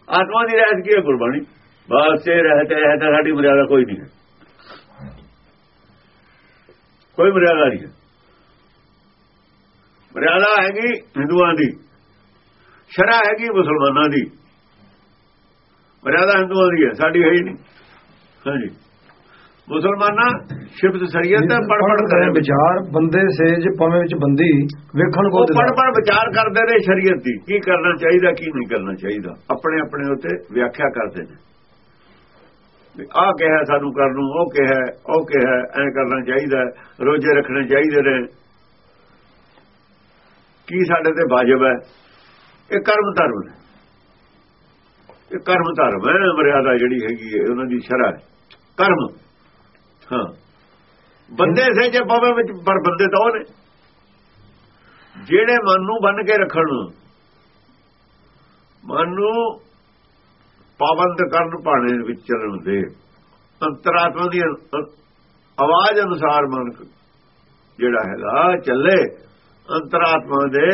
ਆਤਮਾ ਦੀ ਰਹਿਤ ਕੀ ਹੈ ਗੁਰਬਾਣੀ? ਇਹ ਰਹਿਤ ਰਹਿਤ ਸਾਡੀ ਮਰਿਆਦਾ ਕੋਈ ਨਹੀਂ ਹੈ। ਕੋਈ ਮਰਿਆਦਾ ਨਹੀਂ ਹੈ। ਮਰਿਆਦਾ ਹੈਗੀ ਹਿੰਦੂਆਂ ਦੀ ਸ਼ਰਾ ਹੈਗੀ ਮੁਸਲਮਾਨਾਂ ਦੀ। ਮਰਿਆਦਾ ਹਿੰਦੂਆਂ ਦੀ ਹੈ ਸਾਡੀ ਹੈ ਹੀ ਨਹੀਂ। ਹਾਂਜੀ। ਮੁਸਲਮਾਨਾਂ ਸ਼ਿਫਤ ਸ਼ਰੀਅਤ ਹੈ ਪੜ ਪੜ ਕਰੇ ਵਿਚਾਰ ਬੰਦੇ ਸੇਜ ਪਮੇ ਵਿੱਚ ਬੰਦੀ ਵੇਖਣ ਕੋ ਪੜ ਪੜ ਵਿਚਾਰ ਕਰਦੇ ਨੇ ਸ਼ਰੀਅਤ ਦੀ ਕੀ ਕਰਨਾ ਚਾਹੀਦਾ ਕੀ ਨਹੀਂ ਕਰਨਾ ਚਾਹੀਦਾ। ਆਪਣੇ ਆਪਣੇ ਉੱਤੇ ਵਿਆਖਿਆ ਕਰਦੇ ਨੇ। ਆਹ ਕਿਹਾ ਸਾਨੂੰ ਕਰਨ ਨੂੰ, ਉਹ ਕਿਹਾ ਉਹ ਕਿਹਾ ਐ ਕਰਨਾ ਚਾਹੀਦਾ ਰੋਜ਼ੇ ਰੱਖਣੇ ਚਾਹੀਦੇ ਨੇ। ਕੀ ਸਾਡੇ ਤੇ ਵਾਜਬ ਹੈ? ਇਹ ਕਰਮ ਧਰਮ ਇਹ ਕਰਮ ਧਰਮ ਹੈ, ਮਰਿਆਦਾ ਜਿਹੜੀ ਹੈਗੀ ਹੈ, ਉਹਨਾਂ ਦੀ ਸ਼ਰ੍ਹਾ ਕਰਮ। ਹਾਂ। ਬੰਦੇ ਸੇ ਜੇ ਪਵੇ ਵਿੱਚ, ਪਰ ਬੰਦੇ ਤਾਂ ਉਹ ਨੇ? ਜਿਹੜੇ ਮਨ ਨੂੰ ਬੰਨ ਕੇ ਰੱਖਣ ਮਨ ਨੂੰ ਪਾਬੰਦ ਕਰਨ ਪਾਣੇ ਵਿੱਚ ਚੱਲਣ ਦੇ ਅੰਤਰਾਤਮਾ ਦੀ ਆਵਾਜ਼ ਅਨੁਸਾਰ ਮਨ ਜਿਹੜਾ ਹੈਗਾ ਚੱਲੇ। ਅੰਤਰਾਤਮਾ ਦੇ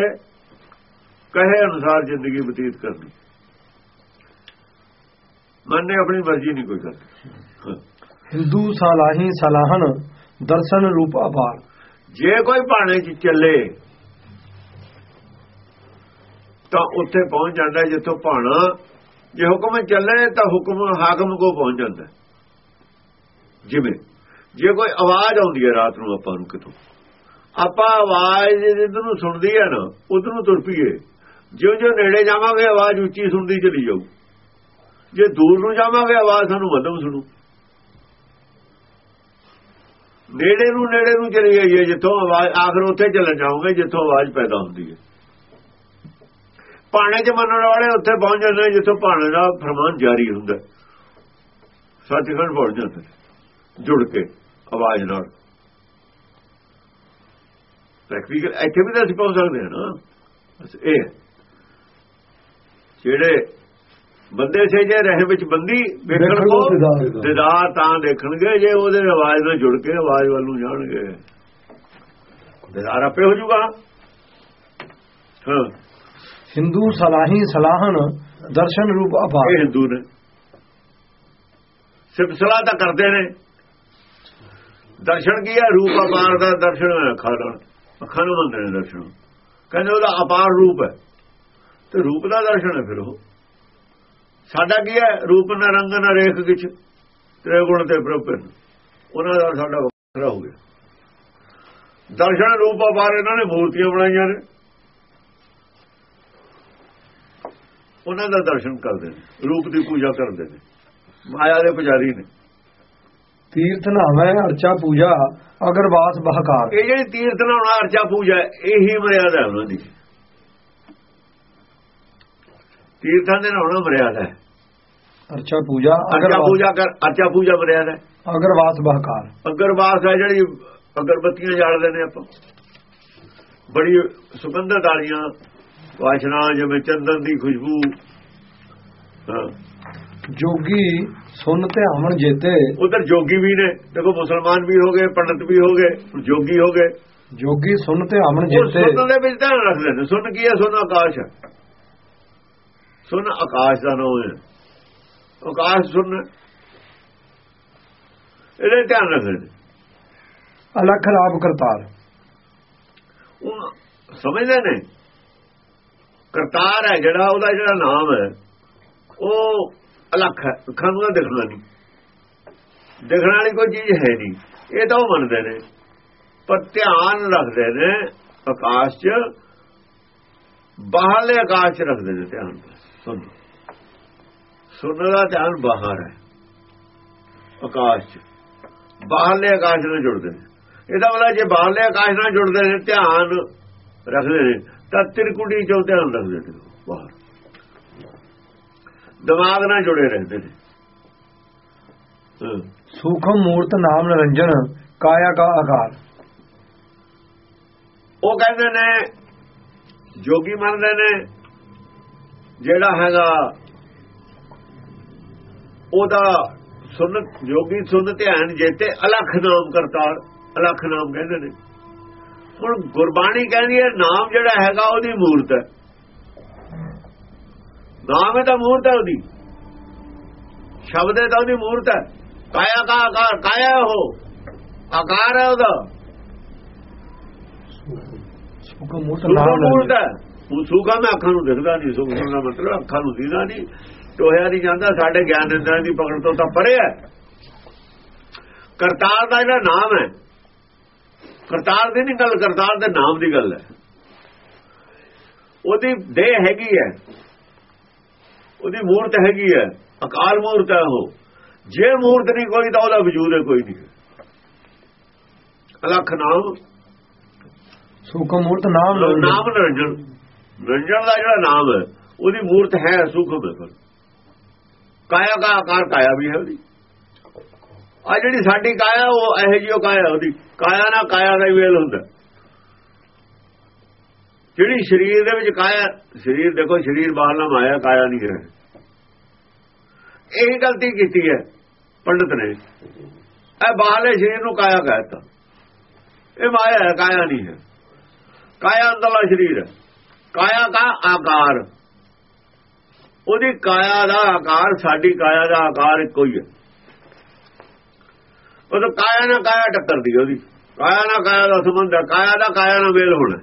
ਕਹੇ ਅਨੁਸਾਰ ਜ਼ਿੰਦਗੀ ਬਤੀਤ ਕਰਨੀ। ਮਨ ਨੇ ਆਪਣੀ ਮਰਜ਼ੀ ਨਹੀਂ ਕੋਈ ਕਰਦੀ ਹਿੰਦੂ ਸਲਾਹੀ ਸਲਾਹਨ ਦਰਸ਼ਨ ਰੂਪ ਅਪਾਰ ਜੇ ਕੋਈ ਭਾਣੇ 'ਚ ਚੱਲੇ ਤਾਂ ਉੱਥੇ ਪਹੁੰਚ ਜਾਂਦਾ ਜਿੱਥੋਂ ਭਾਣਾ ਜੇ ਹੁਕਮ ਚੱਲੇ ਤਾਂ ਹੁਕਮ ਹਾਕਮ ਕੋ ਪਹੁੰਚ ਜਾਂਦਾ ਜਿਵੇਂ, ਜੇ ਕੋਈ ਆਵਾਜ਼ ਆਉਂਦੀ ਹੈ ਰਾਤ ਨੂੰ ਆਪਾਂ ਨੂੰ ਕਿਤੋਂ, ਆਪਾਂ ਆਵਾਜ਼ ਜਿੱਦ ਨੂੰ ਸੁਣਦੀ ਹੈ ਨਾ, ਉਧਰ ਨੂੰ ਤੁਰ ਪਈਏ। ਜਿਉਂ ਜਿਉਂ ਨੇੜੇ ਜਾਵਾਂਗੇ, ਆਵਾਜ਼ ਉੱਚੀ ਸੁਣਦੀ ਚਲੀ ਜਾਊ। ਜੇ ਦੂਰ ਨੂੰ ਜਾਵਾਂਗੇ, ਆਵਾਜ਼ ਸਾਨੂੰ ਮੱਧਮ ਸੁਣੂ। ਨੇੜੇ ਨੂੰ ਨੇੜੇ ਨੂੰ ਚਲੀ ਜਾਈਏ, ਜਿੱਥੋਂ ਆਵਾਜ਼, ਆਖਰ ਉੱਥੇ ਚੱਲਣ ਜਾਓਗੇ, ਜਿੱਥੋਂ ਆਵਾਜ਼ ਪੈਦਾ ਹੁੰਦੀ ਹੈ। ਪਾਣੇ 'ਚ ਮੰਨਣ ਵਾਲੇ ਉੱਥੇ ਪਹੁੰਚ ਜਾਂਦੇ ਜਿੱਥੋਂ ਪਾਣੇ ਦਾ ਫਰਮਾਨ ਜਾਰੀ ਹੁੰਦਾ। ਸੱਚਖੰਡ ਪਹੁੰਚ ਜਾਂਦੇ ਜੁੜ ਕੇ ਆਵਾਜ਼ ਨਾਲ। ਪ੍ਰੈਕਟੀਕਲ ਇੱਥੇ ਵੀ ਤਾਂ ਅਸੀਂ ਪਹੁੰਚ ਸਕਦੇ ਹਾਂ ਨਾ। ਬਸ ਇਹ। ਜਿਹੜੇ ਬੰਦੇ ਸੇ ਜੇ ਰਹੇ ਵਿੱਚ ਬੰਦੀ ਵੇਖਣ ਕੋ। ਦਿਦਾਰ ਤਾਂ ਦੇਖਣਗੇ ਜੇ ਉਹਦੇ ਆਵਾਜ਼ ਨਾਲ ਜੁੜ ਕੇ ਆਵਾਜ਼ ਵੱਲ ਨੂੰ ਜਾਣਗੇ। ਦਿਦਾਰ ਆਪੇ ਹੋ ਜਾਊਗਾ। ਹਾਂ। ਹਿੰਦੂ ਸਲਾਹੀ ਸਲਾਹਨ ਦਰਸ਼ਨ ਰੂਪ ਅਪਾਰ। ਇਹ ਹਿੰਦੂ ਨੇ। ਸਿਰਫ ਸਲਾਹ ਤਾਂ ਕਰਦੇ ਨੇ। ਦਰਸ਼ਨ ਕੀ ਹੈ? ਰੂਪ ਅਪਾਰ ਦਾ ਦਰਸ਼ਨ ਹੈ ਅੱਖਾਂ ਅੱਖਾਂ ਨੂੰ ਮੰਨਦੇ ਨੇ ਦਰਸ਼ਨ। ਕਹਿੰਦੇ ਉਹਦਾ ਅਪਾਰ ਰੂਪ ਹੈ। ਤੇ ਰੂਪ ਦਾ ਦਰਸ਼ਨ ਹੈ ਫਿਰ ਉਹ। ਸਾਡਾ ਕੀ ਹੈ? ਰੂਪ ਨਾ ਰੰਗ, ਨਾ ਰੇਖ ਕਿਛ ਤ੍ਰੇ ਗੁਣ ਤੇ ਪ੍ਰੋਪਰ ਉਹਨਾਂ ਦਾ ਸਾਡਾ ਵੱਖਰਾ ਹੋ ਗਿਆ। ਦਰਸ਼ਨ ਰੂਪ ਅਪਾਰ ਇਹਨਾਂ ਨੇ ਮੂਰਤੀਆਂ ਬਣਾਈਆਂ ਨੇ। ਉਹਨਾਂ ਦਾ ਦਰਸ਼ਨ ਕਰਦੇ ਨੇ ਰੂਪ ਦੀ ਪੂਜਾ ਕਰਦੇ ਨੇ। ਮਾਇਆ ਦੇ ਪੁਜਾਰੀ ਨੇ। ਤੀਰਥ ਨਾਵੇਂ ਅਰਚਾ ਪੂਜਾ ਅਗਰਵਾਸ ਬਹਕਾਰ। ਇਹ ਜਿਹੜੀ ਤੀਰਥ ਨਾਉਣਾ ਅਰਚਾ ਪੂਜਾ ਹੈ, ਇਹੀ ਮਰਿਆਦਾ ਹੈ ਉਹਨਾਂ ਦੀ। ਤੀਰਥਾਂ ਦੇ ਨਾਉਣਾ ਮਰਿਆਦਾ ਹੈ। ਅਰਚਾ ਪੂਜਾ ਅਰਚਾ ਪੂਜਾ ਕਰ ਅਰਚਾ ਪੂਜਾ ਮਰਿਆਦਾ ਹੈ। ਅਗਰਵਾਸ ਬਹਕਾਰ। ਅਗਰਵਾਸ ਹੈ ਜਿਹੜੀ ਅਗਰਬੱਤੀਆਂ ਜਾਲਦੇ ਨੇ ਆਪਾਂ। ਬੜੀ ਸੁਗੰਧਤ ਵਾਲੀਆਂ ਵਾਸ਼ਨਾ ਜਿਵੇਂ ਚੰਦਨ ਦੀ ਖੁਸ਼ਬੂ। ਜੋਗੀ ਸੁਨ ਧਿਆਵਣ ਜੇਤੇ। ਉਧਰ ਜੋਗੀ ਵੀ ਨੇ। ਦੇਖੋ ਮੁਸਲਮਾਨ ਵੀ ਹੋ ਗਏ ਪੰਡਤ ਵੀ ਹੋ ਗਏ ਜੋਗੀ ਹੋ ਗਏ। ਜੋਗੀ ਸੁਨ ਧਿਆਵਣ ਉਹ ਜੇਤੇ। ਸੁਣ ਦੇ ਵਿੱਚ ਧਿਆਨ ਰੱਖਦੇ ਨੇ ਸੁਣ ਕੀ ਹੈ? ਸੁਣ ਆਕਾਸ਼। ਸੁਣ ਆਕਾਸ਼ ਦਾ ਨਾਮ ਹੈ। ਆਕਾਸ਼ ਸੁਣ। ਇਹਦੇ ਧਿਆਨ ਰੱਖਦੇ ਨੇ ਅਲਖ ਲਾਭ ਕਰਤਾਰ। ਉਹ ਸਮਝਦੇ ਨੇ? ਕਰਤਾਰ ਹੈ, ਜਿਹੜਾ ਉਹਦਾ ਜਿਹੜਾ ਨਾਮ ਹੈ, ਉਹ ਅਲੱਖ ਹੈ, ਅੱਖਾਂ ਨੂੰ ਦਿਖਣਾ ਨਹੀਂ ਦਿਖਣ ਵਾਲੀ ਕੋਈ ਚੀਜ਼ ਹੈ ਨਹੀਂ। ਇਹ ਤਾਂ ਉਹ ਮੰਨਦੇ ਨੇ। ਪਰ ਧਿਆਨ ਰੱਖਦੇ ਨੇ, ਆਕਾਸ਼ 'ਚ, ਬਾਹਰਲੇ ਆਕਾਸ਼ 'ਚ ਰੱਖਦੇ ਨੇ ਧਿਆਨ ਸੁਣ। ਸੁਣਨ ਦਾ ਧਿਆਨ ਬਾਹਰ ਹੈ, ਆਕਾਸ਼ 'ਚ। ਬਾਹਰਲੇ ਆਕਾਸ਼ ਨਾਲ ਜੁੜਦੇ ਨੇ। ਇਹਦਾ ਮਤਲਬ ਜੇ ਬਾਹਰਲੇ ਆਕਾਸ਼ ਨਾਲ ਜੁੜਦੇ ਨੇ, ਧਿਆਨ ਰੱਖਦੇ ਨੇ ਤਾਂ ਤਿਰਕੁਟੀ ਚੋਂ ਧਿਆਨ ਰੱਖਦੇ ਨੇ ਬਾਹਰ। ਦਿਮਾਗ ਨਾਲ ਜੁੜੇ ਰਹਿੰਦੇ ਨੇ। ਸੂਖਮ ਮੂਰਤ ਨਾਮ ਨਿਰੰਜਨ ਕਾਇਆ ਕਾ ਆਕਾਰ ਉਹ ਕਹਿੰਦੇ ਨੇ ਜੋਗੀ ਮੰਨਦੇ ਨੇ ਜਿਹੜਾ ਹੈਗਾ ਉਹਦਾ ਸੁਨ ਜੋਗੀ ਸੁਨ ਧਿਆਨ ਜੇਤੇ ਅਲਖ ਨਾਮ ਕਰਤਾਰ ਅਲਖ ਨਾਮ ਕਹਿੰਦੇ ਨੇ। ਹੁਣ ਗੁਰਬਾਣੀ ਕਹਿੰਦੀ ਹੈ ਨਾਮ ਜਿਹੜਾ ਹੈਗਾ ਉਹਦੀ ਮੂਰਤ ਹੈ। ਨਾਮ ਹੈ ਤਾਂ ਮੂਰਤ ਹੈ ਉਹਦੀ। ਸ਼ਬਦ ਹੈ ਤਾਂ ਉਹਦੀ ਮੂਰਤ ਹੈ। ਕਾਇਆ ਕਾ ਆਕਾਰ ਕਾਇਆ ਹੈ ਉਹ? ਆਕਾਰ ਹੈ ਉਹਦਾ। ਮੂਰਤ ਸੁਖਾ ਹੈ। ਉਹ ਸੁਖਾ ਮੈਂ ਅੱਖਾਂ ਨੂੰ ਦਿਖਦਾ ਨਹੀਂ ਸੁਖ ਦਾ ਮਤਲਬ ਅੱਖਾਂ ਨੂੰ ਦੀਦਾ ਨਹੀਂ। ਟੋਹਿਆ ਨਹੀਂ ਜਾਂਦਾ ਸਾਡੇ ਗਿਆਨ ਇੰਦਰਾਂ ਦੀ ਪਕੜ ਤੋਂ ਤਾਂ ਪਰੇ ਹੈ। ਕਰਤਾਰ ਦਾ ਜਿਹੜਾ ਨਾਮ ਹੈ ਕਰਤਾਰ ਦੀ ਨਹੀਂ ਗੱਲ ਕਰਤਾਰ ਦੇ ਨਾਮ ਦੀ ਗੱਲ ਹੈ। ਉਹਦੀ ਦੇਹ ਹੈਗੀ ਹੈ। ਉਹਦੀ ਮੂਰਤ ਹੈਗੀ ਹੈ। ਅਕਾਲ ਮੂਰਤ ਹੈ ਉਹ। ਜੇ ਮੂਰਤ ਨਹੀਂ ਕੋਈ ਤਾਂ ਉਹਦਾ ਵਜੂਦ ਹੈ ਕੋਈ ਨਹੀਂ। ਅਲਖ ਨਾਮ। ਸੂਖਮ ਮੂਰਤ ਨਾਮ ਨਾਮ ਨਿਰੰਜਨ ਨਿਰੰਜਨ ਦਾ ਜਿਹੜਾ ਨਾਮ ਹੈ ਉਹਦੀ ਮੂਰਤ ਹੈ ਹੈ ਪਰ ਕਾਇਆ ਦਾ ਆਕਾਰ ਕਾਇਆ ਵੀ ਹੈ ਉਹਦੀ। ਆ ਜਿਹੜੀ ਸਾਡੀ ਕਾਇਆ, ਉਹ ਇਹੋ ਜਿਹੀ ਉਹ ਕਾਇਆ ਉਹਦੀ। ਕਾਇਆ ਨਾਲ ਕਾਇਆ ਦਾ ਹੀ ਵੇਲ ਹੁੰਦਾ। ਜਿਹੜੀ ਸਰੀਰ ਦੇ ਵਿੱਚ ਕਾਇਆ, ਸਰੀਰ ਦੇਖੋ, ਸਰੀਰ ਬਾਹਰਲਾ ਮਾਇਆ, ਕਾਇਆ ਨਹੀਂ ਹੈ। ਇਹ ਗਲਤੀ ਕੀਤੀ ਹੈ, ਪੰਡਤ ਨੇ। ਇਹ ਬਾਹਰਲੇ ਸਰੀਰ ਨੂੰ ਕਾਇਆ ਕਹਿਤਾ ਇਹ ਮਾਇਆ ਹੈ, ਕਾਇਆ ਨਹੀਂ ਹੈ। ਕਾਇਆ ਅੰਦਰਲਾ ਸਰੀਰ ਹੈ। ਕਾਇਆ ਦਾ ਆਕਾਰ। ਉਹਦੀ ਕਾਇਆ ਦਾ ਆਕਾਰ, ਸਾਡੀ ਕਾਇਆ ਦਾ ਆਕਾਰ ਇੱਕੋ ਹੀ ਹੈ। ਉਹ ਤਾਂ ਕਾਇਆ ਨਾਲ ਕਾਇਆ ਟੱਕਰਦੀ ਉਹਦੀ। ਕਾਇਆ ਨਾਲ ਕਾਇਆ ਦਾ ਸੰਬੰਧ ਹੈ ਕਾਇਆ ਦਾ ਕਾਇਆ ਨਾਲ ਮੇਲ ਹੋਣਾ।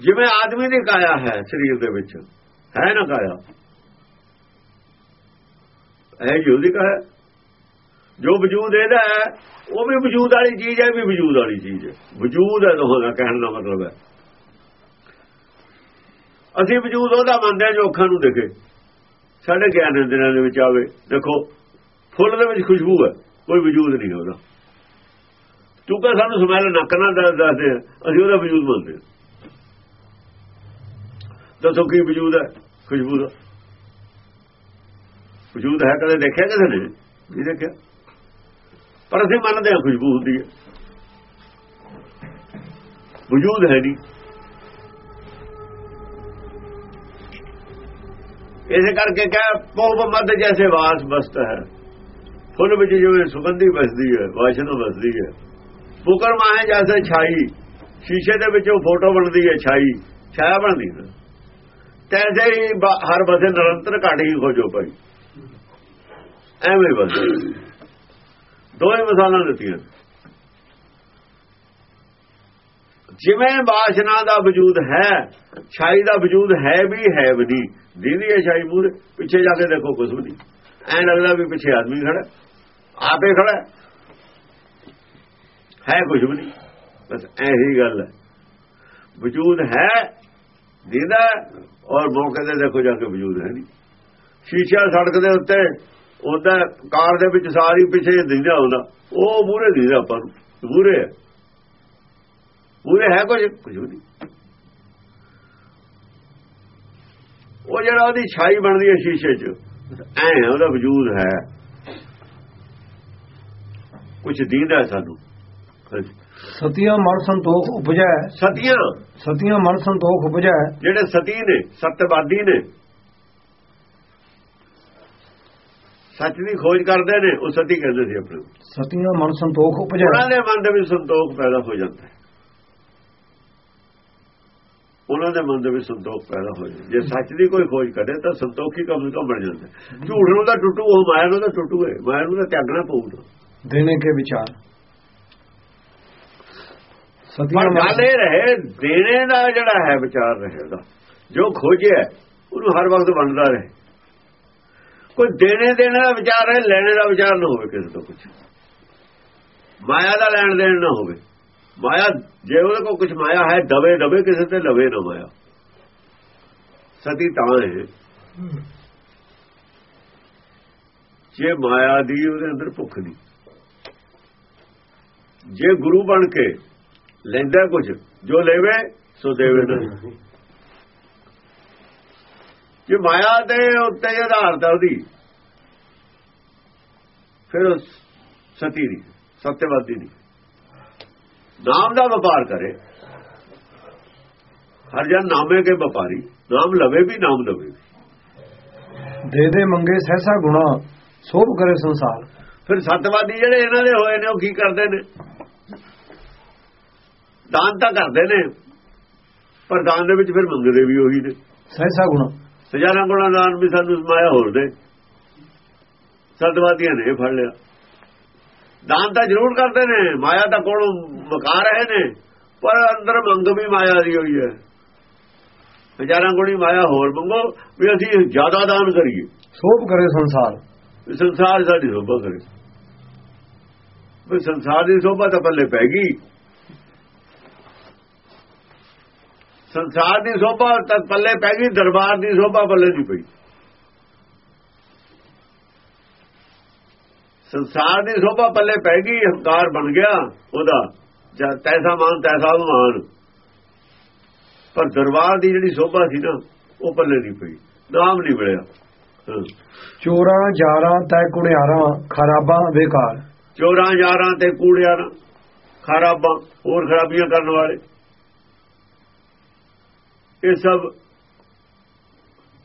ਜਿਵੇਂ ਆਦਮੀ ਦੀ ਕਾਇਆ ਹੈ ਸਰੀਰ ਦੇ ਵਿੱਚ, ਹੈ ਨਾ ਕਾਇਆ? ਇਹ ਜਿਹਦੀ ਕਾਇਆ ਜੋ ਵਜੂਦ ਇਹਦਾ ਹੈ, ਉਹ ਵੀ ਵਜੂਦ ਵਾਲੀ ਚੀਜ਼ ਹੈ, ਇਹ ਵੀ ਵਜੂਦ ਵਾਲੀ ਚੀਜ਼ ਹੈ। ਵਜੂਦ ਹੈ ਦੋਹਾਂ ਦਾ, ਕਹਿਣ ਦਾ ਮਤਲਬ ਹੈ। ਅਸੀਂ ਵਜੂਦ ਉਹਦਾ ਮੰਨਦੇ ਹਾਂ ਜੋ ਅੱਖਾਂ ਨੂੰ ਦਿਖੇ। ਸਾਡੇ ਗਿਆਨ ਇੰਦਰੀਆਂ ਦੇ ਵਿੱਚ ਆਵੇ, ਦੇਖੋ। ਫੁੱਲ ਦੇ ਵਿੱਚ ਖੁਸ਼ਬੂ ਹੈ। ਕੋਈ ਵਜੂਦ ਨਹੀਂ ਉਹਦਾ। ਚੁੱਕਾ ਸਾਨੂੰ ਸਮੈਲ ਨੱਕ ਨਾਲ ਦੱਸਦੇ ਆ। ਅਸੀਂ ਉਹਦਾ ਵਜੂਦ ਮੰਨਦੇ ਹਾਂ ਦੱਸੋ ਕੀ ਵਜੂਦ ਹੈ? ਖੁਸ਼ਬੂ ਦਾ। ਵਜੂਦ ਹੈ ਕਦੇ ਦੇਖਿਆ ਕਿਸੇ ਨੇ? ਨਹੀਂ ਦੇਖਿਆ। ਪਰ ਅਸੀਂ ਮੰਨਦੇ ਹਾਂ ਖੁਸ਼ਬੂ ਹੁੰਦੀ ਹੈ। ਵਜੂਦ ਹੈ ਨਹੀਂ। ਇਸੇ ਕਰਕੇ ਕਹੇ ਪੋਬ ਮਦ ਜੈਸੇ ਵਾਸ ਬਸਤ ਹੈ। ਫੁੱਲ ਵਿੱਚ ਜਿਵੇਂ ਸੁਗੰਧੀ ਵਸਦੀ ਹੈ, ਵਾਸ਼ਨਾ ਬਸਦੀ ਹੈ। ਫੁਕਰ ਮਾਹੇ ਜੈਸੇ ਛਾਈ, ਸ਼ੀਸ਼ੇ ਦੇ ਵਿੱਚ ਉਹ ਫੋਟੋ ਬਣਦੀ ਹੈ ਛਾਈ, ਛਾਇਆ ਬਣਦੀ ਹੈ। ਤੈਸੇ ਹੀ ਹਰ ਬਸੇ ਨਿਰੰਤਰ ਘਟ ਹੀ ਖੋਜੋ ਜੋ ਭਾਈ। ਐਵੇਂ ਬਸ ਦੋਵੇਂ ਮਿਸਾਲਾਂ ਦਿੱਤੀਆਂ ਜਿਵੇਂ ਬਾਸ਼ਨਾ ਦਾ ਵਜੂਦ ਹੈ, ਛਾਈ ਦਾ ਵਜੂਦ ਹੈ ਵੀ ਹੈ ਵੀ ਨਹੀਂ। ਦੀਦੀ ਹੈ ਛਾਈ ਪੂਰੇ ਪਿੱਛੇ ਜਾ ਕੇ ਦੇਖੋ ਕੁਝ ਵੀ ਨਹੀਂ। ਐਂ ਲੱਗਦਾ ਵੀ ਪਿੱਛੇ ਆਦਮੀ ਖੜਾ ਆਪੇ ਖੜਾ ਹੈ। ਹੈ ਕੁਝ ਵੀ ਨਹੀਂ। ਬਸ ਐਹੀ ਗੱਲ ਹੈ। ਵਜੂਦ ਹੈ, ਦੀਦਾ ਔਰ ਮੌਕੇ ਤੇ ਦੇਖੋ ਜਾ ਕੇ ਵਜੂਦ ਹੈ ਨਹੀਂ। ਸ਼ੀਸ਼ਾ ਸੜਕ ਦੇ ਉੱਤੇ, ਉਹਦਾ ਕਾਰ ਦੇ ਵਿੱਚ ਸਾਰੀ ਪਿੱਛੇ ਦਿੰਦਾ ਹੁੰਦਾ। ਉਹ ਮੂਰੇ ਦਿੰਦਾ ਆਪਾਂ ਨੂੰ ਮੂਰੇ ਹੈ। ਮੂਰੇ ਹੈ ਕੁਝ ਕੁਝ ਵੀ ਨਹੀਂ। ਉਹ ਜਿਹੜਾ ਉਹਦੀ ਛਾਈ ਬਣਦੀ ਹੈ ਸ਼ੀਸ਼ੇ 'ਚ, ਐ ਉਹਦਾ ਵਜੂਦ ਹੈ। ਕੁਝ ਦੀਦਾ ਸਾਨੂੰ। ਸਤੀਆਂ ਮਨ ਸੰਤੋਖ ਉਪਜੈ। ਸਤੀਆਂ। ਸਤੀਆਂ ਮਨ ਸੰਤੋਖ ਉਪਜੈ। ਜਿਹੜੇ ਸਤੀ ਨੇ ਸਤਵਾਦੀ ਨੇ ਸੱਚ ਦੀ ਖੋਜ ਕਰਦੇ ਨੇ ਉਹ ਸਤੀ ਕਹਿੰਦੇ ਸੀ ਆਪਣੇ। ਸਤੀਆਂ ਮਨ ਸੰਤੋਖ ਉਪਜੈ। ਉਹਨਾਂ ਦੇ ਮਨ ਦੇ ਵਿੱਚ ਸੰਤੋਖ ਪੈਦਾ ਹੋ ਜਾਂਦਾ ਹੈ। ਉਹਨਾਂ ਦੇ ਮਨ ਦੇ ਵਿੱਚ ਸੰਤੋਖ ਪੈਦਾ ਹੋ ਜਾਂਦਾ ਜੇ ਸੱਚ ਦੀ ਕੋਈ ਖੋਜ ਕਰੇ ਤਾਂ ਸੰਤੋਖ ਕਮ ਕਮ ਬਣ ਜਾਂਦਾ। ਝੂਠ ਨੂੰ ਤਾਂ ਟੁੱਟੂ ਉਹ ਮਾਇਆ ਨੂੰ ਤਾਂ ਟੁੱਟੂ ਹੈ। ਮਾਇਆ ਨੂੰ ਤਾਂ ਤਿਆਗਣਾ ਪਊਗਾ। ਦੇਣੇ ਕੇ ਵਿਚਾਰ ਗੱਲ ਇਹ ਰਹੇ ਦੇਣੇ ਦਾ ਜਿਹੜਾ ਹੈ ਵਿਚਾਰ ਰਹੇ ਉਹਦਾ ਜੋ ਖੋਜਿਆ ਉਹਨੂੰ ਹਰ ਵਕਤ ਬਣਦਾ ਰਹੇ ਕੋਈ ਦੇਣੇ ਦੇਣੇ ਦਾ ਵਿਚਾਰ ਹੈ ਲੈਣੇ ਦਾ ਵਿਚਾਰ ਨਾ ਹੋਵੇ ਕਿਸੇ ਤੋਂ ਕੁਝ ਮਾਇਆ ਦਾ ਲੈਣ ਦੇਣ ਨਾ ਹੋਵੇ ਮਾਇਆ ਜੇ ਉਹਦੇ ਕੋਲ ਕੁਝ ਮਾਇਆ ਹੈ ਦਵੇ ਦਵੇ ਕਿਸੇ ਤੇ ਲਵੇ ਨਾ ਮਾਇਆ ਸਤੀ ਤਾਂ ਹੈ ਜੇ ਮਾਇਆ ਦੀ ਉਹਦੇ ਅੰਦਰ ਭੁੱਖ ਨਹੀਂ ਜੇ ਗੁਰੂ ਬਣ ਕੇ ਲੈਂਦਾ ਕੁਝ ਜੋ ਲੈਵੇ ਸੋ ਦੇਵੇ ਨਾ ਜੇ ਮਾਇਆ ਦੇ ਉੱਤੇ ਆਧਾਰਤ ਹੈ ਉਹਦੀ ਫਿਰ ਸਤੀ ਨਹੀਂ ਸਤਿਵਾਦੀ ਨਹੀਂ। ਨਾਮ ਦਾ ਵਪਾਰ ਕਰੇ। ਹਰ ਜਨ ਨਾਮੇ ਕੇ ਵਪਾਰੀ ਨਾਮ ਲਵੇ ਵੀ ਨਾਮ ਲਵੇ ਵੀ। ਦੇ ਦੇ ਮੰਗੇ ਸਹਿਸਾ ਗੁਣਾ ਸੋਭ ਕਰੇ ਸੰਸਾਰ। ਫਿਰ ਸਤਵਾਦੀ ਜਿਹੜੇ ਇਹਨਾਂ ਦੇ ਹੋਏ ਨੇ ਉਹ ਕੀ ਕਰਦੇ ਨੇ? ਦਾਨ ਤਾਂ ਕਰਦੇ ਨੇ ਪਰ ਦਾਨ ਦੇ ਵਿੱਚ ਫਿਰ ਮੰਗਦੇ ਵੀ ਉਹੀ ਨੇ। ਸਹਿਸਾ ਗੁਣਾ। ਹਜ਼ਾਰਾਂ ਗੁਣਾ ਦਾਨ ਵੀ ਸਾਨੂੰ ਮਾਇਆ ਹੋਰ ਦੇ ਸਤਵਾਦੀਆਂ ਨੇ ਫੜ ਲਿਆ। ਦਾਨ ਤਾਂ ਜ਼ਰੂਰ ਕਰਦੇ ਨੇ ਮਾਇਆ ਤਾਂ ਕੋਲੋਂ ਮਕਾ ਰਹੇ ਨੇ ਪਰ ਅੰਦਰ ਮੰਗ ਵੀ ਮਾਇਆ ਦੀ ਹੋਈ ਹੈ। ਹਜ਼ਾਰਾਂ ਗੁਣੀ ਮਾਇਆ ਹੋਰ ਮੰਗੋ ਵੀ ਅਸੀਂ ਜ਼ਿਆਦਾ ਦਾਨ ਕਰੀਏ। ਸੋਭ ਕਰੇ ਸੰਸਾਰ। ਸੰਸਾਰ ਸਾਡੀ ਸੋਭਾ ਕਰੇ। ਵੀ ਸੰਸਾਰ ਦੀ ਸੋਭਾ ਤਾਂ ਪੱਲੇ ਪੈ ਗਈ। ਸੰਸਾਰ ਦੀ ਸੋਭਾ ਤਾਂ ਪੱਲੇ ਪੈ ਗਈ ਦਰਬਾਰ ਦੀ ਸੋਭਾ ਪੱਲੇ ਨਹੀਂ ਪਈ। ਸੰਸਾਰ ਦੀ ਸੋਭਾ ਪੱਲੇ ਪੈ ਗਈ ਹੰਕਾਰ ਬਣ ਗਿਆ ਉਹਦਾ ਜਦ ਤੈਸਾ ਮਾਨ ਤੈਸਾ ਮਾਨ। ਪਰ ਦਰਬਾਰ ਦੀ ਜਿਹੜੀ ਸੋਭਾ ਸੀ ਨਾ ਉਹ ਪੱਲੇ ਨਹੀਂ ਪਈ ਨਾਮ ਨਹੀਂ ਮਿਲਿਆ। ਚੋਰਾਂ ਜਾਰਾਂ ਤੈ ਕੁੜਿਆਰਾਂ ਖਰਾਬਾਂ ਬੇਕਾਰ ਚੋਰਾਂ ਯਾਰਾਂ ਤੇ ਕੂੜਿਆਰਾਂ ਖਰਾਬਾਂ ਹੋਰ ਖਰਾਬੀਆਂ ਕਰਨ ਵਾਲੇ। ਇਹ ਸਭ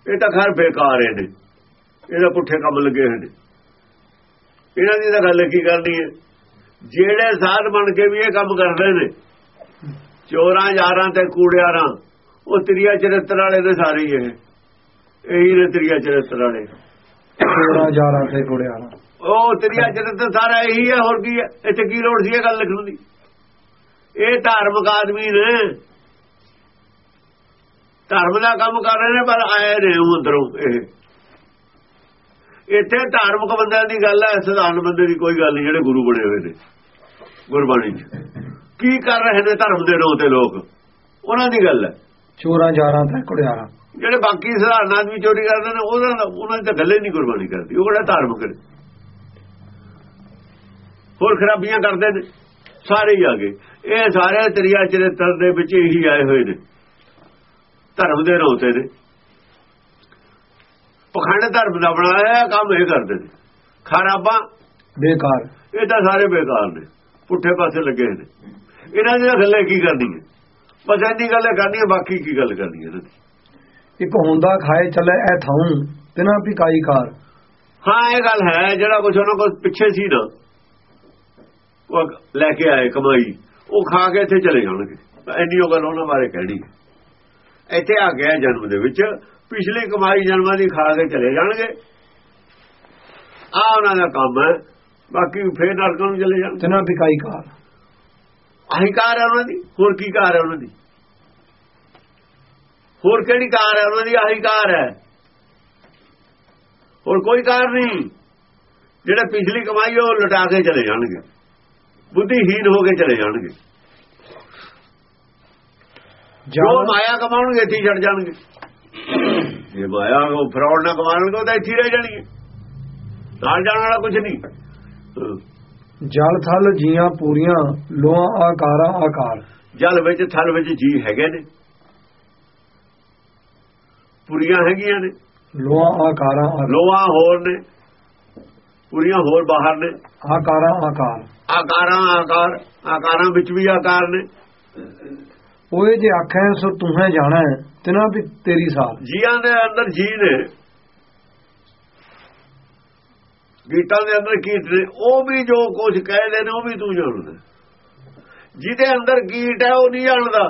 ਇਹ ਤਾਂ ਖੈਰ ਬੇਕਾਰ ਨੇ ਇਹਦਾ। ਪੁੱਠੇ ਕੰਮ ਲੱਗੇ ਹੋਏ ਨੇ। ਇਹਨਾਂ ਦੀ ਤਾਂ ਗੱਲ ਕੀ ਕਰਨੀ ਹੈ? ਜਿਹੜੇ ਸਾਧ ਬਣ ਕੇ ਵੀ ਇਹ ਕੰਮ ਕਰਦੇ ਨੇ ਚੋਰਾਂ ਯਾਰਾਂ ਤੇ ਕੂੜਿਆਰਾਂ ਉਹ ਤ੍ਰਿਆ ਚਰਿੱਤਰ ਵਾਲੇ ਦੇ ਸਾਰੇ ਇਹ। ਇਹੀ ਨੇ ਤ੍ਰਿਆ ਚਰਿੱਤਰ ਵਾਲੇ। ਚੋਰਾਂ ਜਾਰਾਂ ਤੇ ਗੁੜਿਆਰਾਂ ਉਹ ਤ੍ਰਿਆ ਚਰਿੱਤਰ ਸਾਰਾ ਇਹੀ ਹੈ ਹੋਰ ਕੀ ਹੈ? ਇੱਥੇ ਕੀ ਲੋੜ ਸੀ ਇਹ ਗੱਲ ਲਿਖਣ ਦੀ? ਇਹ ਧਾਰਮਿਕ ਆਦਮੀ ਨੇ ਧਰਮ ਦਾ ਕੰਮ ਕਰ ਰਹੇ ਨੇ ਪਰ ਆਏ ਨੇ ਅੰਦਰੋਂ ਇਹ। ਇੱਥੇ ਧਾਰਮਿਕ ਬੰਦਿਆਂ ਦੀ ਗੱਲ ਹੈ ਸਧਾਰਨ ਬੰਦੇ ਦੀ ਕੋਈ ਗੱਲ ਨਹੀਂ ਜਿਹੜੇ ਗੁਰੂ ਬਣੇ ਹੋਏ ਨੇ ਗੁਰਬਾਣੀ 'ਚ। ਕੀ ਕਰ ਰਹੇ ਨੇ ਧਰਮ ਦੇ ਨਾਂ ਤੇ ਲੋਕ? ਉਹਨਾਂ ਦੀ ਗੱਲ ਹੈ। ਚੋਰਾਂ ਜਾਰਾਂ ਤੇ ਗੁੜਿਆਰਾਂ ਜਿਹੜੇ ਬਾਕੀ ਸਧਾਰਨ ਆਦਮੀ ਚੋਰੀ ਕਰਦੇ ਨੇ ਉਹਨਾਂ ਦਾ ਉਹਨਾਂ ਦੀ ਤਾਂ ਗੱਲੇ ਨਹੀਂ ਗੁਰਬਾਣੀ ਕਰਦੀ ਉਹ ਕਿਹੜਾ ਧਾਰਮਿਕ ਨੇ? ਹੋਰ ਖਰਾਬੀਆਂ ਕਰਦੇ ਨੇ ਸਾਰੇ ਹੀ ਆ ਗਏ। ਇਹ ਸਾਰੇ ਤਰੀਆ ਚਰਿੱਤਰ ਦੇ ਵਿੱਚ ਇਹੀ ਆਏ ਹੋਏ ਨੇ। ਧਰਮ ਦੇ ਰੋਤੇ ਨੇ ਪਖੰਡ ਧਰਮ ਦਾ ਬਣਾਇਆ ਕੰਮ ਇਹ ਕਰਦੇ ਨੇ। ਖਰਾਬਾਂ ਬੇਕਾਰ। ਇਹ ਤਾਂ ਸਾਰੇ ਬੇਕਾਰ ਨੇ ਪੁੱਠੇ ਪਾਸੇ ਲੱਗੇ ਨੇ। ਇਹਨਾਂ ਦੀ ਗੱਲੇ ਕੀ ਕਰਨੀ ਹੈ ਬਸ ਇੰਨੀ ਗੱਲ ਕਰਨੀ ਹੈ ਬਾਕੀ ਕੀ ਗੱਲ ਕਰਨੀ ਹੈ ਇਹਨਾਂ ਦੀ? ਇੱਕ ਹੁੰਦਾ ਖਾਏ ਚੱਲੇ ਐ ਥਾਉ ਤਿਨਾ ਪਿਕਾਈ ਕਾਰ ਹਾਂ ਇਹ ਗੱਲ ਹੈ ਜਿਹੜਾ ਕੁਛ ਉਹਨਾਂ ਕੋਲ ਪਿੱਛੇ ਸੀ ਨਾ ਉਹ ਲੈ ਕੇ ਆਏ ਕਮਾਈ ਉਹ ਖਾ ਕੇ ਇੱਥੇ ਚਲੇ ਜਾਣਗੇ। ਇੰਨੀ ਉਹ ਗੱਲ ਉਹਨਾਂ ਬਾਰੇ ਕਹਿਣੀ ਹੈ। ਇੱਥੇ ਆ ਗਿਆ ਜਨਮ ਦੇ ਵਿੱਚ ਪਿਛਲੀ ਕਮਾਈ ਜਨਮਾਂ ਦੀ ਖਾ ਕੇ ਚਲੇ ਜਾਣਗੇ। ਆ ਉਹਨਾਂ ਦਾ ਕੰਮ ਹੈ ਬਾਕੀ ਫੇਰ ਨਰਕਾਂ ਨੂੰ ਚਲੇ ਜਾਣਗੇ। ਤਿਨਾ ਪਿਕਾਈ ਕਾਰ ਆਹੀ ਕਾਰ ਹੈ ਉਹਨਾਂ ਦੀ ਹੋਰ ਕੀ ਕਾਰ ਹੈ ਉਹਨਾਂ ਦੀ? ਹੋਰ ਕਿਹੜੀ ਕਾਰ ਹੈ ਉਹਨਾਂ ਦੀ? ਆਹੀ ਕਾਰ ਹੈ। ਹੋਰ ਕੋਈ ਕਾਰ ਨਹੀਂ। ਜਿਹੜੇ ਪਿਛਲੀ ਕਮਾਈ ਉਹ ਲੁਟਾ ਕੇ ਚਲੇ ਜਾਣਗੇ। ਬੁੱਧੀਹੀਨ ਹੋ ਕੇ ਚਲੇ ਜਾਣਗੇ। ਜੋ ਮਾਇਆ ਕਮਾਉਣਗੇ ਇੱਥੇ ਛੱਡ ਜਾਣਗੇ। ਜੇ ਮਾਇਆ ਉਹ ਫਰਾਡ ਨਾ ਕਮਾਉਣਗੇ ਤਾਂ ਇੱਥੇ ਰਹਿ ਜਾਣਗੇ। ਨਾਲ ਜਾਣ ਵਾਲਾ ਕੁਝ ਨਹੀਂ। ਜਲ ਥਲ ਜੀਆਂ ਪੂਰੀਆਂ ਲੋਹਾਂ ਆਕਾਰਾਂ ਆਕਾਰ। ਜਲ ਵਿੱਚ ਥਲ ਵਿੱਚ ਜੀ ਹੈਗੇ ਨੇ। ਪੁਰੀਆਂ ਹੈਗੀਆਂ ਨੇ। ਲੋਹਾਂ ਆਕਾਰ। ਲੋਹਾ ਹੋਰ ਨੇ। ਪੁਰੀਆਂ ਹੋਰ ਬਾਹਰ ਨੇ। ਆਕਾਰਾਂ ਆਕਾਰ। ਆਕਾਰਾਂ ਆਕਾਰ ਆਕਾਰਾਂ ਵਿੱਚ ਵੀ ਆਕਾਰ ਨੇ। ਓਏ ਜੇ ਆਖੈ ਸੋ ਤੂੰ ਜਾਣਾ ਤਿਨਾ ਵੀ ਤੇਰੀ ਸਾਥ ਜੀਆਂ ਦੇ ਅੰਦਰ ਜੀ ਨੇ, ਗੀਤਾਂ ਦੇ ਅੰਦਰ ਕੀਟ ਨੇ, ਉਹ ਵੀ ਜੋ ਕੁਝ ਕਹਿੰਦੇ ਨੇ, ਉਹ ਵੀ ਤੂੰ ਜਾਣਦਾ। ਜਿਹਦੇ ਅੰਦਰ ਕੀਟ ਹੈ, ਉਹ ਨਹੀਂ ਜਾਣਦਾ।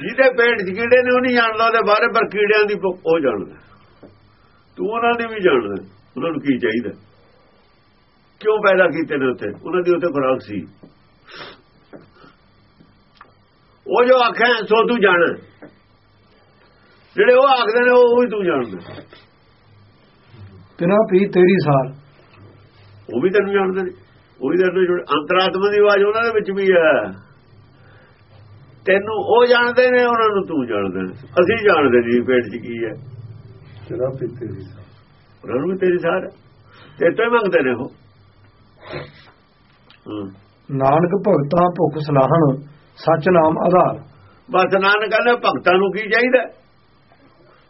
ਜਿਹਦੇ ਪੇਟ 'ਚ ਕੀੜੇ ਨੇ, ਉਹ ਨਹੀਂ ਜਾਣਦਾ, ਉਹਦੇ ਬਾਰੇ ਪਰ ਕੀੜਿਆਂ ਦੀ ਉਹ ਜਾਣਦਾ। ਤੂੰ ਉਹਨਾਂ ਦੀ ਵੀ ਜਾਣਦਾ, ਉਹਨਾਂ ਨੂੰ ਕੀ ਚਾਹੀਦਾ। ਕਿਉਂ ਪੈਦਾ ਕੀਤੇ ਨੇ ਉੱਥੇ? ਉਹਨਾਂ ਦੀ ਉੱਥੇ ਖੁਰਾਕ ਸੀ। ਉਹ ਜੋ ਆਖੇ ਸੋ ਤੂੰ ਜਾਣ। ਜਿਹੜੇ ਉਹ ਆਖਦੇ ਨੇ ਉਹ ਵੀ ਤੂੰ ਜਾਣਦਾ। ਤਿਨਾ ਵੀ ਤੇਰੀ ਸਾਰ। ਉਹ ਵੀ ਤੈਨੂੰ ਜਾਣਦੇ ਨੇ। ਉਹ ਵੀ ਤੈਨੂੰ ਜੁੜ ਅੰਤਰਾਤਮਾ ਦੀ ਆਵਾਜ਼ ਉਹਨਾਂ ਦੇ ਵਿੱਚ ਵੀ ਹੈ। ਤੈਨੂੰ ਉਹ ਜਾਣਦੇ ਨੇ ਉਹਨਾਂ ਨੂੰ ਤੂੰ ਜਾਣਦਾ। ਅਸੀਂ ਜਾਣਦੇ ਜੀ ਪੇਟ 'ਚ ਕੀ ਹੈ। ਤੇਰਾ ਵੀ ਤੇਰੀ ਸਾਰ। ਉਹਨਾਂ ਨੂੰ ਵੀ ਤੇਰੀ ਸਾਰ ਤੇ ਤੋਂ ਮੰਗਦੇ ਨੇ ਉਹ। ਨਾਨਕ ਭਗਤਾਂ ਭੁੱਖ ਸਲਾਹਣ ਸੱਚ ਨਾਮ ਆਧਾਰ। ਬਸ ਨਾਨਕ ਕਹਿੰਦਾ ਭਗਤਾਂ ਨੂੰ ਕੀ ਚਾਹੀਦਾ?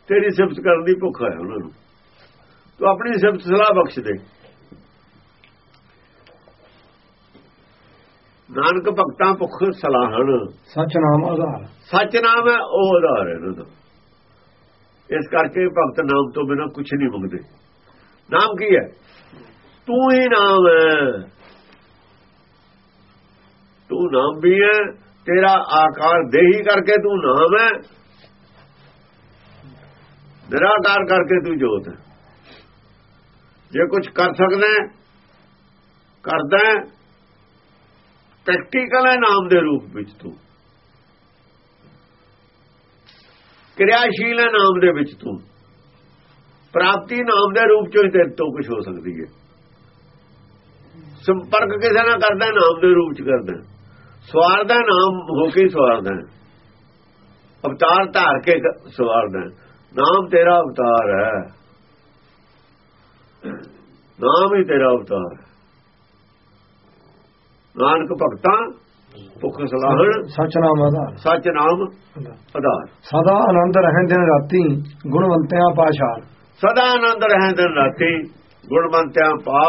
ਤੇਰੀ ਸਿਫਤ ਕਰਨ ਦੀ ਭੁੱਖ ਹੈ ਉਹਨਾਂ ਨੂੰ। ਤੂੰ ਆਪਣੀ ਸਿਫਤ ਸਲਾਹ ਬਖਸ਼ ਦੇ। ਨਾਨਕ ਭਗਤਾਂ ਭੁੱਖ ਸਲਾਹਣ ਸੱਚ ਨਾਮ ਆਧਾਰ। ਸੱਚ ਨਾਮ ਹੈ ਉਹ ਆਧਾਰ ਹੈ ਇਹਨਾਂ ਦਾ। ਇਸ ਕਰਕੇ ਭਗਤ ਨਾਮ ਤੋਂ ਬਿਨਾਂ ਕੁਝ ਨਹੀਂ ਮੰਗਦੇ। ਨਾਮ ਕੀ ਹੈ? ਤੂੰ ਹੀ ਨਾਮ ਹੈ। ਤੂੰ ਨਾਮ ਵੀ ਹੈ ਤੇਰਾ ਆਕਾਰ ਦੇਹੀ ਕਰਕੇ ਤੂੰ ਨਾਮ ਹੈ। ਨਿਰਾਕਾਰ ਕਰਕੇ ਤੂੰ ਜੋਤ ਹੈ। ਜੇ ਕੁਝ ਕਰ ਸਕਦਾ ਕਰਦਾ ਪ੍ਰੈਕਟੀਕਲ ਹੈ ਨਾਮ ਦੇ ਰੂਪ ਵਿੱਚ ਤੂੰ। ਕਿਰਿਆਸ਼ੀਲ ਹੈ ਨਾਮ ਦੇ ਵਿੱਚ ਤੂੰ। ਪ੍ਰਾਪਤੀ ਨਾਮ ਦੇ ਰੂਪ ਚੋਂ ਹੀ ਤੇਰੇ ਤੋਂ ਕੁਝ ਹੋ ਸਕਦੀ ਹੈ। ਸੰਪਰਕ ਕਿਸੇ ਨਾਲ ਕਰਦਾ ਨਾਮ ਦੇ ਰੂਪ ਚ ਕਰਦਾ ਸਵਾਰਦਾ ਨਾਮ ਹੋ ਕੇ ਸਵਾਰਦਾ ਅਵਤਾਰ ਧਾਰ ਕੇ ਸਵਾਰਦਾ ਨਾਮ ਤੇਰਾ ਅਵਤਾਰ ਹੈ। ਨਾਮ ਹੀ ਤੇਰਾ ਅਵਤਾਰ ਨਾਨਕ ਭਗਤਾਂ ਭੁੱਖ ਸਲਾਹਣ ਸੱਚ ਨਾਮ ਆਧਾਰ। ਸੱਚ ਨਾਮ ਆਧਾਰ। ਸਦਾ ਆਨੰਦ ਰਹਿਣ ਦਿਨ ਰਾਤੀ ਗੁਣਵੰਤਿਆਂ ਪਾਸ਼ਾਰ ਸਦਾ ਆਨੰਦ ਰਹੇ ਦਿਨ ਰਾਤੀ ਗੁਣਵੰਤਿਆਂ ਪਾ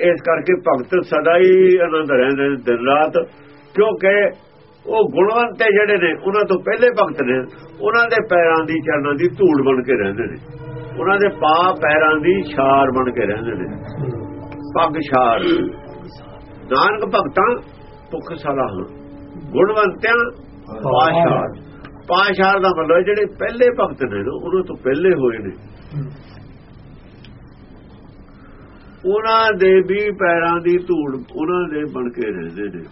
ਇਸ ਕਰਕੇ ਭਗਤ ਸਦਾ ਹੀ ਆਨੰਦ ਰਹਿੰਦੇ ਦਿਨ ਰਾਤ ਕਿਉਂਕਿ ਉਹ ਗੁਣਵੰਤੇ ਜਿਹੜੇ ਨੇ ਉਹਨਾਂ ਤੋਂ ਪਹਿਲੇ ਭਗਤ ਨੇ ਉਹਨਾਂ ਦੇ ਪੈਰਾਂ ਦੀ ਚਰਨਾਂ ਦੀ ਧੂੜ ਬਣ ਕੇ ਰਹਿੰਦੇ ਨੇ। ਉਹਨਾਂ ਦੇ ਪਾ ਪੈਰਾਂ ਦੀ ਛਾਰ ਬਣ ਕੇ ਰਹਿੰਦੇ ਨੇ। ਪੱਗ ਛਾਰ। ਨਾਨਕ ਭਗਤਾਂ ਭੁੱਖ ਸਲਾਹ। ਗੁਣਵੰਤਿਆਂ ਪਾਸ਼ਾਰ ਪਾਸ਼ਾਰ ਦਾ ਮਤਲਬ ਜਿਹੜੇ ਪਹਿਲੇ ਭਗਤ ਨਾ ਉਹਨਾਂ ਤੋਂ ਪਹਿਲੇ ਹੋਏ ਨੇ। ਉਹਨਾਂ ਦੇ ਵੀ ਪੈਰਾਂ ਦੀ ਧੂੜ ਉਹਨਾਂ ਦੇ ਬਣ ਕੇ ਰਹਿੰਦੇ ਨੇ।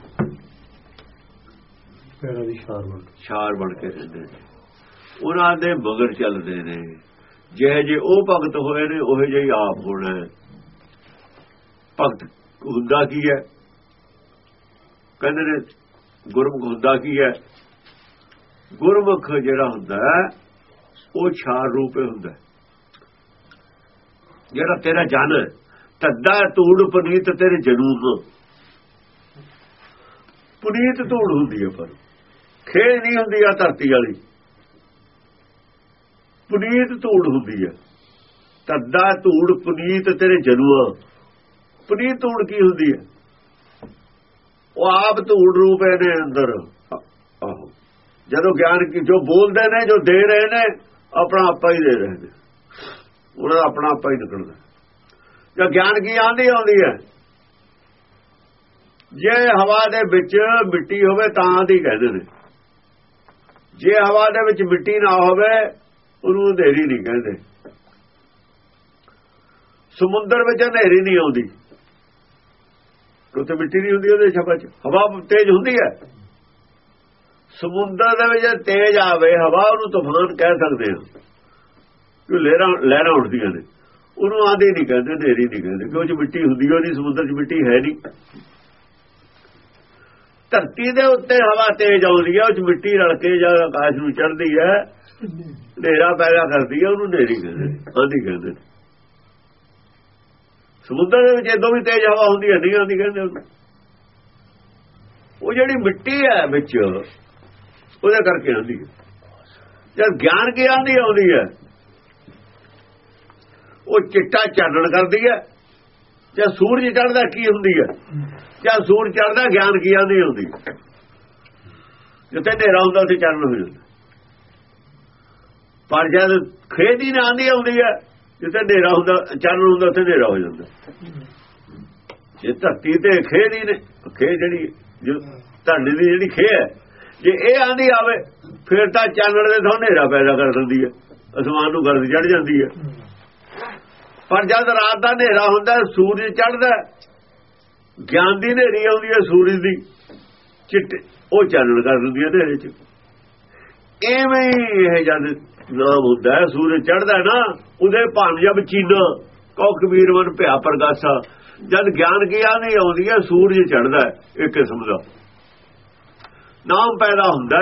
ਪੈਰਾਂ ਦੀ ਸ਼ਾਰ ਬਣ ਛਾਰ ਬਣ ਕੇ ਰਹਿੰਦੇ ਨੇ। ਉਹਨਾਂ ਦੇ ਮਗਰ ਚੱਲਦੇ ਨੇ। ਜਿਹੇ ਜੇ ਉਹ ਭਗਤ ਹੋਏ ਨੇ, ਉਹ ਜਿਹੇ ਆਪ ਹੋਣਾ। ਭਗਤ ਹੁੰਦਾ ਕੀ ਹੈ? ਕਹਿੰਦੇ ਨੇ, ਗੁਰਮੁਖ ਹੁੰਦਾ ਕੀ ਹੈ? ਗੁਰਮੁਖ ਜਿਹੜਾ ਹੁੰਦਾ ਉਹ ਛਾਰ ਰੂਪੇ ਹੁੰਦਾ ਜਿਹੜਾ ਤੇਰਾ ਜਨ ਤੱਦਾ ਧੂੜ ਪੁਨੀਤ ਤੇਰੇ ਜਨੂਨ। ਪੁਨੀਤ ਧੂੜ ਹੁੰਦੀ ਹੈ ਪਰ। ਖੇਡ ਨਹੀਂ ਹੁੰਦੀ ਆ ਧਰਤੀ ਵਾਲੀ। ਪੁਨੀਤ ਧੂੜ ਹੁੰਦੀ ਹੈ ਤੱਦਾ ਧੂੜ ਪੁਨੀਤ ਤੇਰੇ ਜਨੂਆ। ਪੁਨੀਤ ਧੂੜ ਕੀ ਹੁੰਦੀ ਹੈ ਉਹ ਆਪ ਧੂੜ ਰੂਪ ਹੈ ਨੇ ਅੰਦਰ ਜਦੋਂ ਗਿਆਨ ਕੀ ਜੋ ਬੋਲਦੇ ਨੇ, ਜੋ ਦੇ ਰਹੇ ਨੇ, ਆਪਣਾ ਆਪਾ ਹੀ ਦੇ ਰਹੇ ਨੇ। ਉਹਨਾਂ ਦਾ ਆਪਣਾ ਆਪਾ ਹੀ ਨਿਕਲਦਾ। ਜਾਂ ਗਿਆਨ ਕੀ ਆਂਦੀ ਆਉਂਦੀ ਹੈ ਜੇ ਹਵਾ ਦੇ ਵਿੱਚ ਮਿੱਟੀ ਹੋਵੇ ਤਾਂ ਆਂਦੀ ਕਹਿੰਦੇ ਨੇ। ਜੇ ਹਵਾ ਦੇ ਵਿੱਚ ਮਿੱਟੀ ਨਾ ਹੋਵੇ, ਉਹਨੂੰ ਹਨੇਰੀ ਨਹੀਂ ਕਹਿੰਦੇ। ਸਮੁੰਦਰ ਵਿੱਚ ਹਨੇਰੀ ਨਹੀਂ ਆਉਂਦੀ। ਕਿਉਂਕਿ ਮਿੱਟੀ ਨਹੀਂ ਹੁੰਦੀ ਉਹਦੇ ਛਪਾ ਚ। ਹਵਾ ਤੇਜ਼ ਹੁੰਦੀ ਹੈ। ਸਮੁੰਦਰ ਦੇ ਵਿੱਚ ਤੇਜ਼ ਆਵੇ, ਹਵਾ ਉਹਨੂੰ ਤੂਫਾਨ ਕਹਿ ਸਕਦੇ ਹਾਂ ਕਿ ਲਹਿਰਾਂ ਲਹਿਰਾਂ ਉੱਠਦੀਆਂ ਨੇ। ਉਹਨੂੰ ਆਂਦੇ ਨਹੀਂ ਕਹਿੰਦੇ, ਹਨੇਰੀ ਨਹੀਂ ਕਹਿੰਦੇ। ਕਿਉਂ ਚ ਮਿੱਟੀ ਹੁੰਦੀ ਉਹਦੀ ਸਮੁੰਦਰ 'ਚ ਮਿੱਟੀ ਹੈ ਨਹੀਂ। ਧਰਤੀ ਦੇ ਉੱਤੇ ਹਵਾ ਤੇਜ਼ ਆਉਂਦੀ ਹੈ ਉਹ ਚ ਮਿੱਟੀ ਰਲ ਕੇ ਜਾਂ ਆਕਾਸ਼ ਨੂੰ ਚੜ੍ਹਦੀ ਹੈ ਹਨੇਰਾ ਪੈਦਾ ਕਰਦੀ ਹੈ ਉਹਨੂੰ ਹਨੇਰੀ ਕਹਿੰਦੇ ਆਂਦੀ ਕਹਿੰਦੇ ਸਮੁੰਦਰ ਦੇ ਵਿੱਚ ਇਦੋਂ ਵੀ ਤੇਜ਼ ਹਵਾ ਹੁੰਦੀ ਹੈ ਨਹੀਂ ਆਂਦੀ ਕਹਿੰਦੇ ਉਹ ਜਿਹੜੀ ਮਿੱਟੀ ਹੈ ਵਿੱਚ, ਉਹਦੇ ਕਰਕੇ ਆਉਂਦੀ ਹੈ ਜਦ ਗਿਆਨ ਕੀ ਆਂਦੀ ਆਉਂਦੀ ਹੈ ਉਹ ਚਿੱਟਾ ਚਾਨਣ ਕਰਦੀ ਹੈ ਜਾਂ ਸੂਰਜ ਚੜ੍ਹਦਾ, ਕੀ ਹੁੰਦੀ ਹੈ ਜਦ ਸੂਰਜ ਚੜਦਾ ਗਿਆਨ ਕੀ ਆਂਦੀ ਹੁੰਦੀ। ਜਿੱਥੇ ਹਨੇਰਾ ਹੁੰਦਾ, ਉੱਥੇ ਚਾਨਣ ਹੋ ਜਾਂਦਾ ਪਰ ਜਦ ਖੇਦੀ ਨਾ ਆਂਦੀ ਆਉਂਦੀ ਹੈ, ਜਿੱਥੇ ਹਨੇਰਾ ਹੁੰਦਾ ਚਾਨਣ ਹੁੰਦਾ, ਉੱਥੇ ਹਨੇਰਾ ਹੋ ਜਾਂਦਾ। ਜੇ ਧਰਤੀ ਤੇ ਖੇਦੀ ਨੇ ਖੇ ਜਿਹੜੀ, ਜੋ ਧਰਤੀ ਦੀ ਜਿਹੜੀ ਖੇਹ ਹੈ, ਜੇ ਇਹ ਆਂਦੀ ਆਵੇ, ਫਿਰ ਤਾਂ ਚਾਨਣ ਦੇ ਤੋਂ ਹਨੇਰਾ ਪੈਦਾ ਕਰ ਦਿੰਦੀ ਹੈ। ਅਸਮਾਨ ਨੂੰ ਗਰਦ ਚੜ ਜਾਂਦੀ ਹੈ। ਪਰ ਜਦ ਰਾਤ ਦਾ ਹਨੇਰਾ ਹੁੰਦਾ, ਸੂਰਜ ਚੜ੍ਹਦਾ ਗਿਆਨ ਦੀ ਹਨੇਰੀ ਆਉਂਦੀ ਹੈ, ਸੂਰਜ ਦੀ ਚਿੱਟੇ, ਉਹ ਚਾਨਣ ਕਰ ਦਿੰਦੀ ਹੈ ਹਨੇਰੇ ਚ। ਐਵੇਂ ਇਹ ਜਦ ਨਾਮ ਹੁੰਦਾ ਹੈ, ਸੂਰਜ ਚੜਦਾ ਨਾ, ਉਹਦੇ ਭਾਨ ਜਬ ਚੀਨਾ ਕੋ ਕਬੀਰ ਮਨ ਭਿਆ ਪ੍ਰਗਾਸਾ, ਜਦ ਗਿਆਨ ਕੀ ਨਹੀਂ ਆਉਂਦੀ ਹੈ, ਸੂਰਜ ਚੜ੍ਹਦਾ ਹੈ, ਇੱਕ ਕਿਸਮ ਦਾ। ਨਾਮ ਪੈਦਾ ਹੁੰਦਾ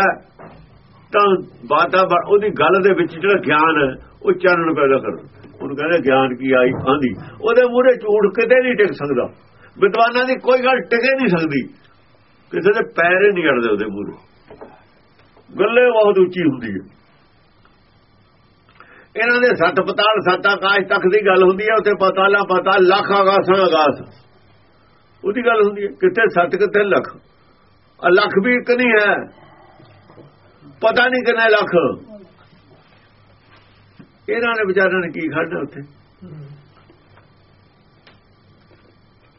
ਤਾਂ ਵਾਤਾਵਰਨ ਉਹਦੀ ਗੱਲ ਦੇ ਵਿੱਚ ਜਿਹੜਾ ਗਿਆਨ ਹੈ, ਉਹ ਚਾਨਣ ਪੈਦਾ ਕਰਦਾ। ਉਹਨੂੰ ਕਹਿੰਦੇ ਗਿਆਨ ਕੀ ਆਈ, ਆਂਦੀ। ਉਹਦੇ ਮੂਹਰੇ ਝੂਠ ਕਿਤੇ ਨਹੀਂ ਟਿਕ ਸਕਦਾ। ਵਿਦਵਾਨਾਂ ਦੀ ਕੋਈ ਗੱਲ ਟਿਕੇ ਨਹੀਂ ਸਕਦੀ। ਕਿਸੇ ਦੇ ਪੈਰ ਹੀ ਨਹੀਂ ਅੜਦੇ ਉਹਦੇ ਮੂਹਰੇ। ਗੱਲੇ ਬਹੁਤ ਉੱਚੀ ਹੁੰਦੀ ਹੈ। ਇਹਨਾਂ ਦੇ ਸੱਤ ਪਤਾਲ ਸੱਤ ਆਕਾਸ਼ ਤੱਕ ਦੀ ਗੱਲ ਹੁੰਦੀ ਹੈ, ਉੱਥੇ ਪਤਾਲਾ ਪਤਾ ਲੱਖ ਆਕਾਸ਼ਾਂ ਆਕਾਸ਼ ਉਹਦੀ ਗੱਲ ਹੁੰਦੀ ਹੈ, ਕਿੱਥੇ ਸੱਤ, ਕਿੱਥੇ ਲੱਖ। ਆ ਲੱਖ ਵੀ ਇੱਕ ਨਹੀਂ ਹੈ। ਪਤਾ ਨਹੀਂ ਕਿੰਨੇ ਲੱਖ। ਇਹਨਾਂ ਨੇ ਵਿਚਾਰਿਆਂ ਨੇ ਕੀ ਖਾਧਾ ਉੱਥੇ?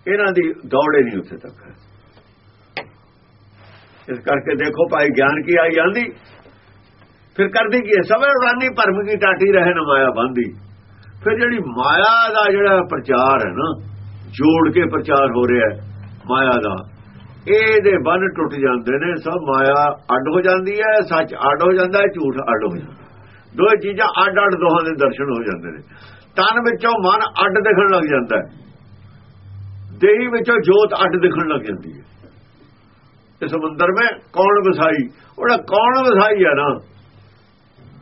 ਇਹਨਾਂ ਦੀ ਦੌੜੇ ਨਹੀਂ ਉੱਥੇ ਤੱਕ। ਇਸ ਕਰਕੇ ਦੇਖੋ ਭਾਈ ਗਿਆਨ ਕੀ ਆਈ ਜਾਂਦੀ। ਫਿਰ ਕਰਦੀ ਕੀ ਹੈ? ਸਭੇ ਉਡਾਨੀ, ਭਰਮ ਕੀ ਟਾਟੀ ਰਹੇ ਨਾ ਮਾਇਆ ਬੰਦੀ। ਫਿਰ ਜਿਹੜੀ ਮਾਇਆ ਦਾ ਜਿਹੜਾ ਪ੍ਰਚਾਰ ਹੈ ਨਾ, ਜੋੜ ਕੇ ਪ੍ਰਚਾਰ ਹੋ ਰਿਹਾ ਮਾਇਆ ਦਾ, ਇਹਦੇ ਬੰਨ ਟੁੱਟ ਜਾਂਦੇ ਨੇ, ਸਭ ਮਾਇਆ ਅੱਡ ਹੋ ਜਾਂਦੀ ਹੈ, ਸੱਚ ਅੱਡ ਹੋ ਜਾਂਦਾ ਹੈ, ਝੂਠ ਅੱਡ ਹੋ ਜਾਂਦਾ ਦੋ ਚੀਜ਼ਾਂ ਅੱਡ ਅੱਡ ਦੋਹਾਂ ਦੇ ਦਰਸ਼ਨ ਹੋ ਜਾਂਦੇ ਨੇ। ਤਨ ਵਿੱਚੋਂ ਮਨ ਅੱਡ ਦਿਖਣ ਲੱਗ ਜਾਂਦਾ ਹੈ। ਦੇਹੀ ਵਿੱਚੋਂ ਜੋਤ ਅੱਡ ਦਿਖਣ ਲੱਗ ਜਾਂਦੀ ਹੈ। ਤੇ ਸਮੁੰਦਰ ਵਿੱਚ ਕੌਣ ਵਸਾਈ? ਉਹਦਾ ਕੌਣ ਵਸਾਈ ਹੈ ਨਾ?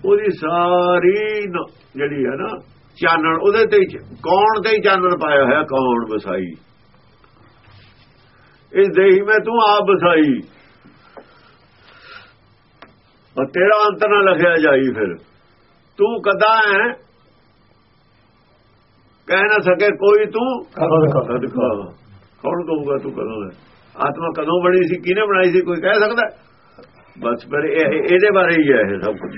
ਉਹਦੀ ਸਾਰੀ ਜਿਹੜੀ ਹੈ ਨਾ, ਚਾਨਣ, ਉਹਦੇ ਤੇ ਕੌਣ ਤੇ ਹੀ ਚਾਨਣ ਪਾਇਆ ਹੋਇਆ, ਕੌਣ ਵਸਾਈ? ਇਸ ਦੇਹੀ ਮੈਂ ਤੂੰ ਆਪ ਵਸਾਈ। ਔਰ ਤੇਰਾ ਅੰਤ ਨਾ ਲਖਿਆ ਜਾਈ ਫਿਰ। ਤੂੰ ਕਦਾ ਹੈ ਕਹਿ ਨਾ ਸਕੇ ਕੋਈ ਤੂੰ ਸਦਕਾ ਕੌਣ ਕਹੂਗਾ ਤੂੰ ਕਦੋਂ ਹੈ ਆਤਮਾ ਕਦੋਂ ਬਣੀ ਸੀ ਕਿਹਨੇ ਬਣਾਈ ਸੀ ਕੋਈ ਕਹਿ ਸਕਦਾ? ਬਸ ਪਰ ਇਹਦੇ ਬਾਰੇ ਹੀ ਹੈ ਇਹ ਸਭ ਕੁਝ